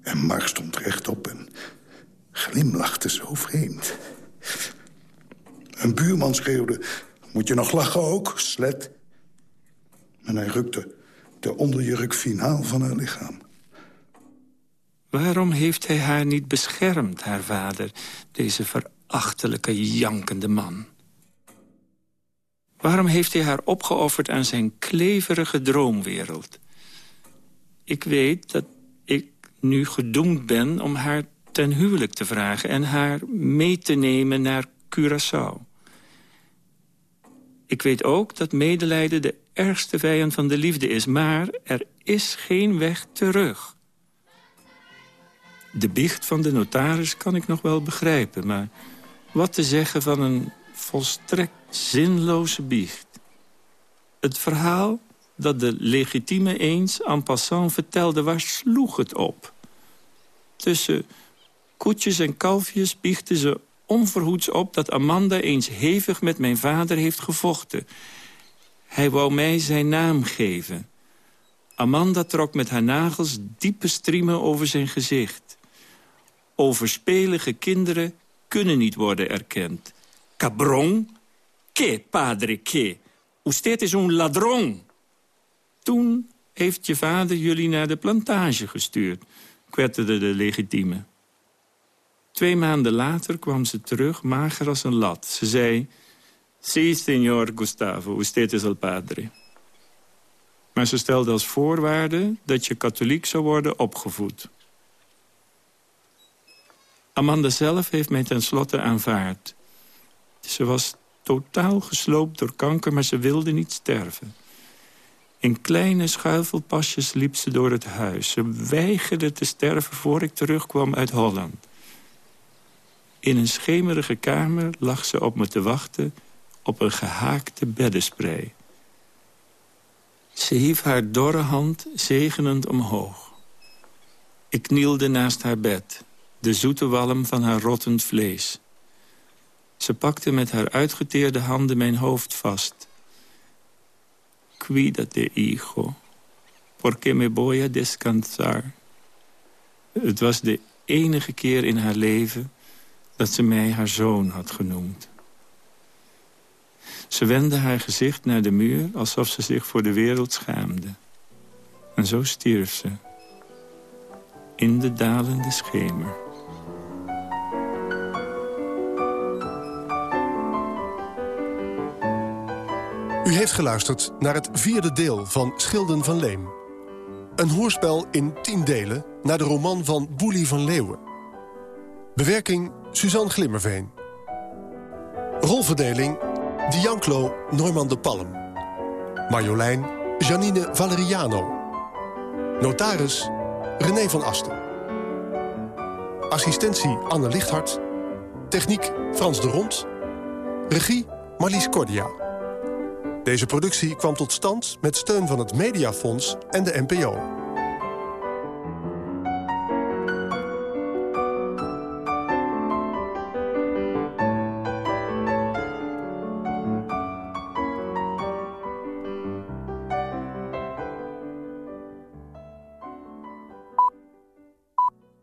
En Mar stond rechtop en glimlachte zo vreemd. Een buurman schreeuwde, moet je nog lachen ook, slet? En hij rukte de onderjurk finaal van haar lichaam. Waarom heeft hij haar niet beschermd, haar vader, deze verachtelijke, jankende man? Waarom heeft hij haar opgeofferd aan zijn kleverige droomwereld? Ik weet dat ik nu gedoemd ben om haar ten huwelijk te vragen... en haar mee te nemen naar Curaçao. Ik weet ook dat medelijden de ergste vijand van de liefde is... maar er is geen weg terug. De biecht van de notaris kan ik nog wel begrijpen... maar wat te zeggen van een volstrekt zinloze biecht? Het verhaal dat de legitieme eens en passant vertelde... waar sloeg het op? Tussen koetjes en kalfjes biechten ze onverhoeds op... dat Amanda eens hevig met mijn vader heeft gevochten. Hij wou mij zijn naam geven. Amanda trok met haar nagels diepe striemen over zijn gezicht. Overspelige kinderen kunnen niet worden erkend. Cabron? Que, padre, que? Usted is un ladron. Toen heeft je vader jullie naar de plantage gestuurd, kwetterde de legitieme. Twee maanden later kwam ze terug, mager als een lat. Ze zei, sí, signor Gustavo, usted es el padre. Maar ze stelde als voorwaarde dat je katholiek zou worden opgevoed. Amanda zelf heeft mij tenslotte aanvaard. Ze was totaal gesloopt door kanker, maar ze wilde niet sterven. In kleine schuifelpasjes liep ze door het huis. Ze weigerde te sterven voor ik terugkwam uit Holland. In een schemerige kamer lag ze op me te wachten op een gehaakte beddensprei. Ze hief haar dorre hand zegenend omhoog. Ik knielde naast haar bed, de zoete walm van haar rottend vlees. Ze pakte met haar uitgeteerde handen mijn hoofd vast. Cuídate, hijo, porque me voy a descansar. Het was de enige keer in haar leven dat ze mij haar zoon had genoemd. Ze wendde haar gezicht naar de muur alsof ze zich voor de wereld schaamde. En zo stierf ze. In de dalende schemer. U heeft geluisterd naar het vierde deel van Schilden van Leem. Een hoorspel in tien delen naar de roman van Boelie van Leeuwen. Bewerking Suzanne Glimmerveen. Rolverdeling Dianclo Norman de Palm. Marjolein Janine Valeriano. Notaris René van Asten. Assistentie Anne Lichthart. Techniek Frans de Rond. Regie Marlies Cordia. Deze productie kwam tot stand met steun van het Mediafonds en de NPO.